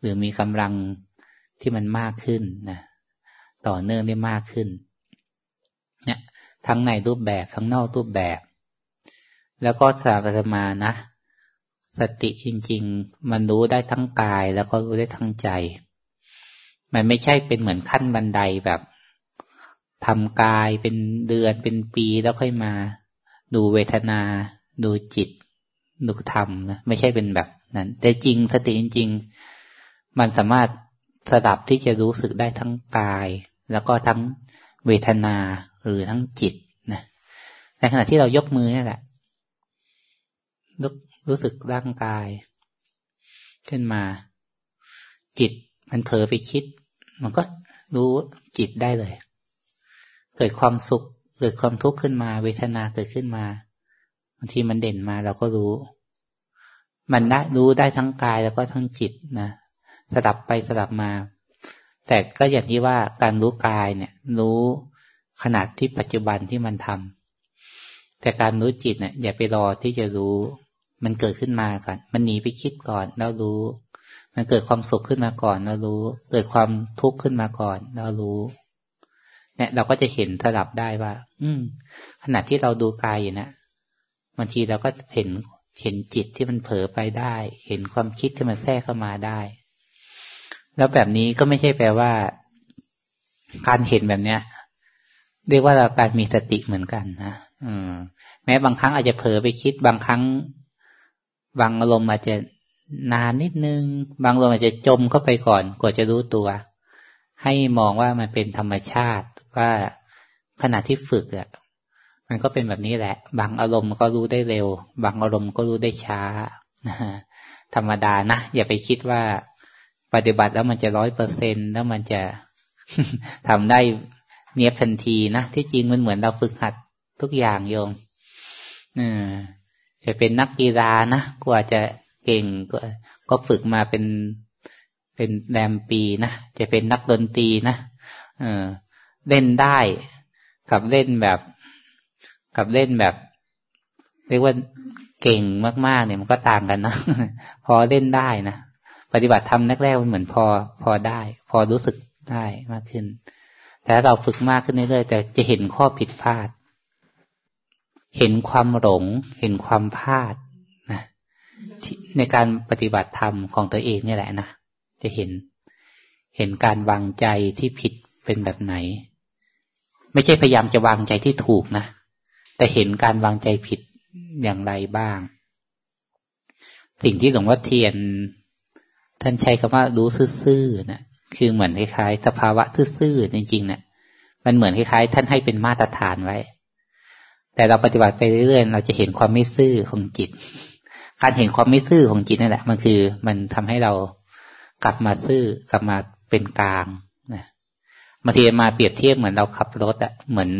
หรือมีกำลังที่มันมากขึ้นนะต่อเนื่องได้มากขึ้น ทั้งในรูปแบบทั้งนอกรูปแบบ แล้วก็สามารมานะ สติจริง ๆ มันรู้ได้ทั้งกายแล้วก็รู้ได้ทั้งใจ มันไม่ใช่เป็นเหมือนขั้นบันไดแบบทำกายเป็นเดือนเป็นปีแล้วค่อยมา ดูเวทนา ดูจิต ดูธรรมนะไม่ใช่เป็นแบบนั้น แต่จริงสติจริงๆมันสามารถสดับที่จะรู้สึกได้ทั้งกาย แล้วก็ทั้งเวทนา หรือทั้งจิตนะในขณะที่เรายกมือนี่แหละรู้รู้สึกร่างกาย ขึ้นมา จิตมันเผลอไปคิด มันก็รู้จิตได้เลย เกิดความสุข เกิดความทุกข์ขึ้นมา เวทนาเกิดขึ้นมาบางทีมันเด่นมาเราก็รู้ มันได้รู้ได้ทั้งกายแล้วก็ทั้งจิตนะสลับไปสลับมา แต่ก็อย่างที่ว่าการรู้กายเนี่ย รู้ ขนาดที่ปัจจุบันที่มันทำแต่การรู้จิตเนี่ยอย่าไปรอที่จะรู้ มันเกิดขึ้นมาก่อน มันหนีไปคิดก่อนแล้วรู้ มันเกิดความสุขขึ้นมาก่อนแล้วรู้ เกิดความทุกข์ขึ้นมาก่อนแล้วรู้เนี่ยเราก็จะเห็นสลับได้ว่า อืมขณะที่เราดูกายอยู่นะบางทีเราก็เห็นเห็นจิตที่มันเผลอไปได้ เห็นความคิดที่มันแทรกเข้ามาได้ แล้วแบบนี้ก็ไม่ใช่แปลว่า การเห็นแบบเนี้ย เรียกว่าการมีสติเหมือนกันนะอืม แม้บางครั้งอาจจะเผลอไปคิด บางครั้ง บางอารมณ์อาจจะนานนิดนึง บางอารมณ์อาจจะจมเข้าไปก่อน กว่าจะรู้ตัว ให้มองว่ามันเป็นธรรมชาติว่าขณะที่ฝึกอะมันก็เป็นแบบนี้แหละ บางอารมณ์ก็รู้ได้เร็ว บางอารมณ์ก็รู้ได้ช้าธรรมดานะอย่าไปคิดว่า ปฏิบัติแล้วมันจะร้อยเปอร์เซ็นแล้วมันจะทำได้ เนียบทันทีนะที่จริงมันเหมือนเราฝึกหัดทุกอย่างโยมจะเป็นนักกีฬานะกว่าจะเก่งก็ก็ฝึกมาเป็นเป็นแรมปีนะจะเป็นนักดนตรีนะเออ เล่นได้กับเล่นแบบ กับเล่นแบบ เรียกว่าเก่งมากๆ เนี่ยมันก็ต่างกันนะพอเล่นได้นะปฏิบัติทำแรกๆมันเหมือนพอ พอได้ พอรู้สึกได้มากขึ้น แต่เราฝึกมากขึ้นเรื่อยๆแต่จะเห็นข้อผิดพลาด เห็นความหลง เห็นความพลาดนะในการปฏิบัติธรรมของตัวเองนี่แหละนะจะเห็น เห็นการวางใจที่ผิดเป็นแบบไหน ไม่ใช่พยายามจะวางใจที่ถูกนะแต่เห็นการวางใจผิดอย่างไรบ้าง สิ่งที่หลวงพ่อเทียน ท่านใช้คำว่ารู้ซื่อๆนะ คือเหมือนคล้ายๆสภาวะซื่อๆจริงๆเนะี่ยมันเหมือนคล้ายๆ ท่านให้เป็นมาตรฐานไว้ แต่เราปฏิบัติไปเรื่อยๆเราจะเห็นความไม่ซื่อของจิต การเห็นความไม่ซื่อของจิตนั่นแหละ มันคือมันทำให้เรากลับมาซื่อกลับมาเป็นกลางนะบางทีมาเปรียบเทียบเหมือนเราขับรถอะเหมือน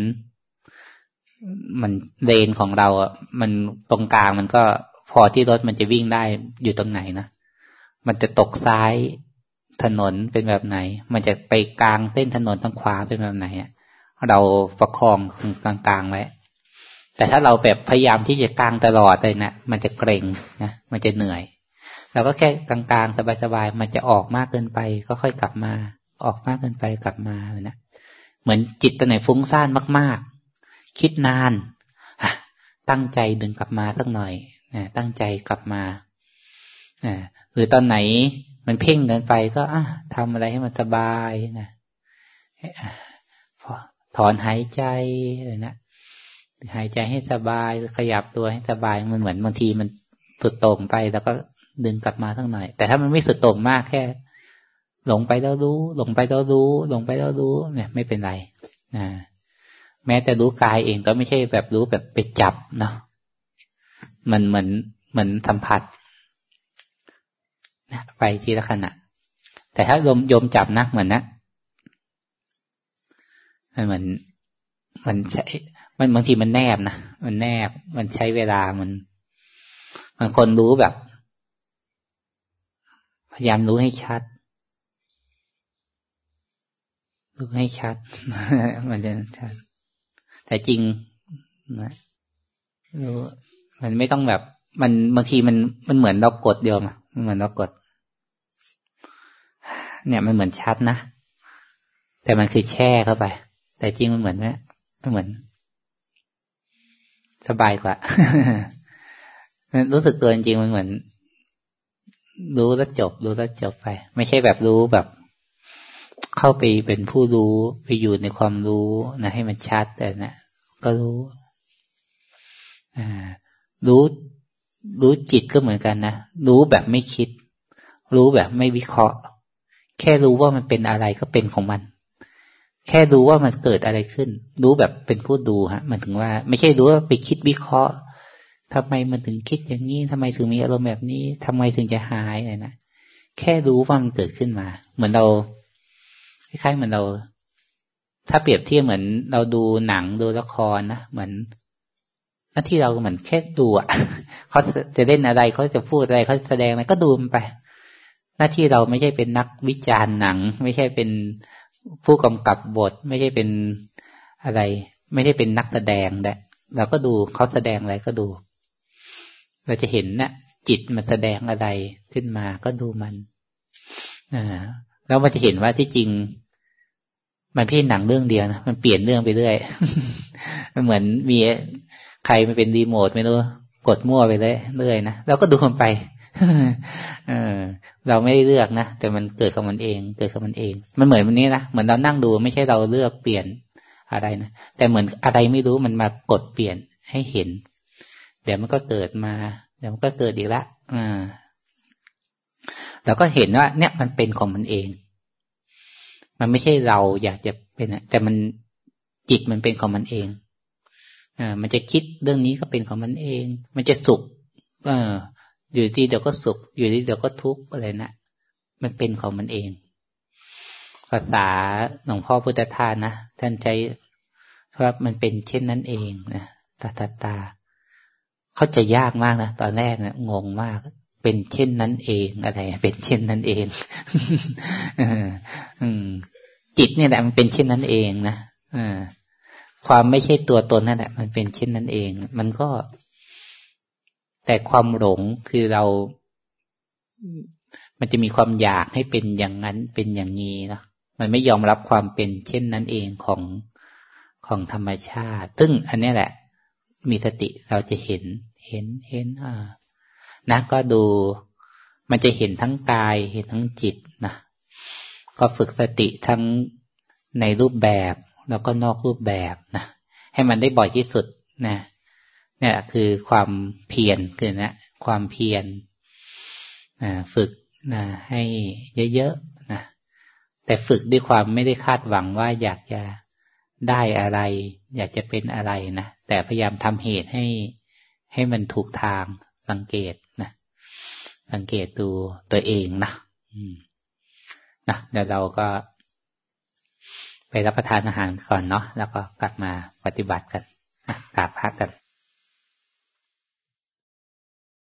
มันเลนของเราอะมันตรงกลางมันก็พอที่รถมันจะวิ่งได้อยู่ตรงไหนนะ มันจะตกซ้าย ถนนเป็นแบบไหน มันจะไปกลางเส้นถนนทางขวาเป็นแบบไหนเราประคองกลางๆไว้แต่ถ้าเราแบบพยายามที่จะกลางตลอดเลยนะมันจะเกร็งนะมันจะเหนื่อย เราก็แค่กลางๆสบายๆมันจะออกมากเกินไปก็ค่อยกลับมา ออกมากเกินไปกลับมานะเหมือนจิตตัวไหนฟุ้งซ่านมาก ๆ คิดนานตั้งใจดึงกลับมาสักหน่อยนะตั้งใจกลับมาหรือตอนไหน มันเพ่งเกินไปก็ทำอะไรให้มันสบายนะถอนหายใจอะไรนะหายใจให้สบายขยับตัวให้สบายมันเหมือนบางทีมันสุดโต่งไปแล้วก็ดึงกลับมาทั้งหน่อย แต่ถ้ามันไม่สุดโต่งมากแค่ หลงไปแล้วรู้ หลงไปแล้วรู้ หลงไปแล้วรู้ เนี่ย ไม่เป็นไรนะแม้แต่รู้กายเองก็ไม่ใช่แบบรู้แบบไปจับเนาะมันเหมือนเหมือนสัมผัส นะไปทีละขณะ แต่ถ้าลมโยมจับนักเหมือนนะมันเหมือนมันใช้มันบางทีมันแนบนะมันแนบ มันใช้เวลามันบางคนรู้แบบ พยายามรู้ให้ชัดรู้ให้ชัด มันจะชัด แต่จริงนะรู้มันไม่ต้องแบบ มันบางทีมันมันเหมือนเรากดเดียวมันเหมือนเรากด เนี่ยมันเหมือนชัดนะ แต่มันคือแช่เข้าไป แต่จริงมันเหมือนไหมมันเหมือน สบายกว่า รู้สึกตัวจริงมันเหมือน รู้แล้วจบ รู้แล้วจบไป ไม่ใช่แบบรู้แบบ เข้าไปเป็นผู้รู้ไปอยู่ในความรู้นะให้มันชัดแต่นะก็รู้อ่ารู้รู้จิตก็เหมือนกันนะ รู้แบบไม่คิด รู้แบบไม่วิเคราะห์ แค่รู้ว่ามันเป็นอะไรก็เป็นของมัน แค่ดูว่ามันเกิดอะไรขึ้น รู้แบบเป็นผู้ดูฮะ มันถึงว่า ไม่ใช่ดูว่าไปคิดวิเคราะห์ทำไมมันถึงคิดอย่างนี้ทำไมถึงมีอารมณ์แบบนี้ทำไมถึงจะหายอะไรนะแค่รู้ว่ามันเกิดขึ้นมา เหมือนเราคล้ายๆเหมือนเรา ถ้าเปรียบเทียบเหมือนเราดูหนังดูละครนะเหมือนหน้าที่เราเหมือนแค่ดูอะเขาจะเล่นอะไรเขาจะพูดอะไรเขาแสดงอะไรก็ดูมันไป หน้าที่เราไม่ใช่เป็นนักวิจารณ์หนัง ไม่ใช่เป็นผู้กำกับบท ไม่ใช่เป็นอะไร ไม่ได้เป็นนักแสดงแต่เราก็ดูเขาแสดงอะไรก็ดู เราจะเห็นนะ่ะ จิตมันแสดงอะไรขึ้นมาก็ดูมันอ่าแล้วมันจะเห็นว่าที่จริง มันเพียงหนังเรื่องเดียวนะมันเปลี่ยนเรื่องไปเรื่อยมันเหมือนมีใครมาเป็นรีโมทไม่รู้กดมั่วไปเรื่อยนะเราก็ดูมันไป เราไม่ได้เลือกนะแต่มันเกิดกับมันเอง เกิดกับมันเอง มันเหมือนวันนี้นะเหมือนเรานั่งดูไม่ใช่เราเลือกเปลี่ยนอะไรนะแต่เหมือนอะไรไม่รู้มันมากดเปลี่ยนให้เห็น เดี๋ยวมันก็เกิดมา เดี๋ยวมันก็เกิดอีกละอ่าเราก็เห็นว่า เนี่ยมันเป็นของมันเอง มันไม่ใช่เราอยากจะเป็นแต่มันจิตมันเป็นของมันเองอ่ามันจะคิดเรื่องนี้ก็เป็นของมันเอง มันจะสุข เออ อยู่ดีเดี๋ยวก็สุข อยู่ดีเดี๋ยวก็ทุกข์อะไรนะมันเป็นของมันเอง ภาษาหลวงพ่อพุทธทาสนะท่านใช้ว่ามันเป็นเช่นนั้นเองนะตาตาตา เขาจะยากมากนะตอนแรกนะงงมาก เป็นเช่นนั้นเองอะไร เป็นเช่นนั้นเองจิตเนี่ยแหละมันเป็นเช่นนั้นเองนะความไม่ใช่ตัวตนนั่นแหละมันเป็นเช่นนั้นเอง มันก็ แต่ความหลงคือเรา มันจะมีความอยากให้เป็นอย่างนั้นเป็นอย่างนี้เนาะมันไม่ยอมรับความเป็น เช่นนั้นเองของของธรรมชาติ ซึ่งอันนี้แหละ มีสติเราจะเห็น เห็นเห็นอ่านะก็ดู มันจะเห็นทั้งกาย เห็นทั้งจิตนะก็ฝึกสติทั้งในรูปแบบ แล้วก็นอกรูปแบบนะให้มันได้บ่อยที่สุดนะ นี่แหละคือความเพียรคือนะความเพียรฝึกนะให้เยอะๆนะแต่ฝึกด้วยความไม่ได้คาดหวังว่าอยากจะได้อะไร อยากจะเป็นอะไรนะแต่พยายามทำเหตุให้ให้มันถูกทางสังเกตนะสังเกตดูตัวเองนะนะเดี๋ยวเราก็ ไปรับประทานอาหารก่อนเนาะแล้วก็กลับมาปฏิบัติกันนะกราบพักกัน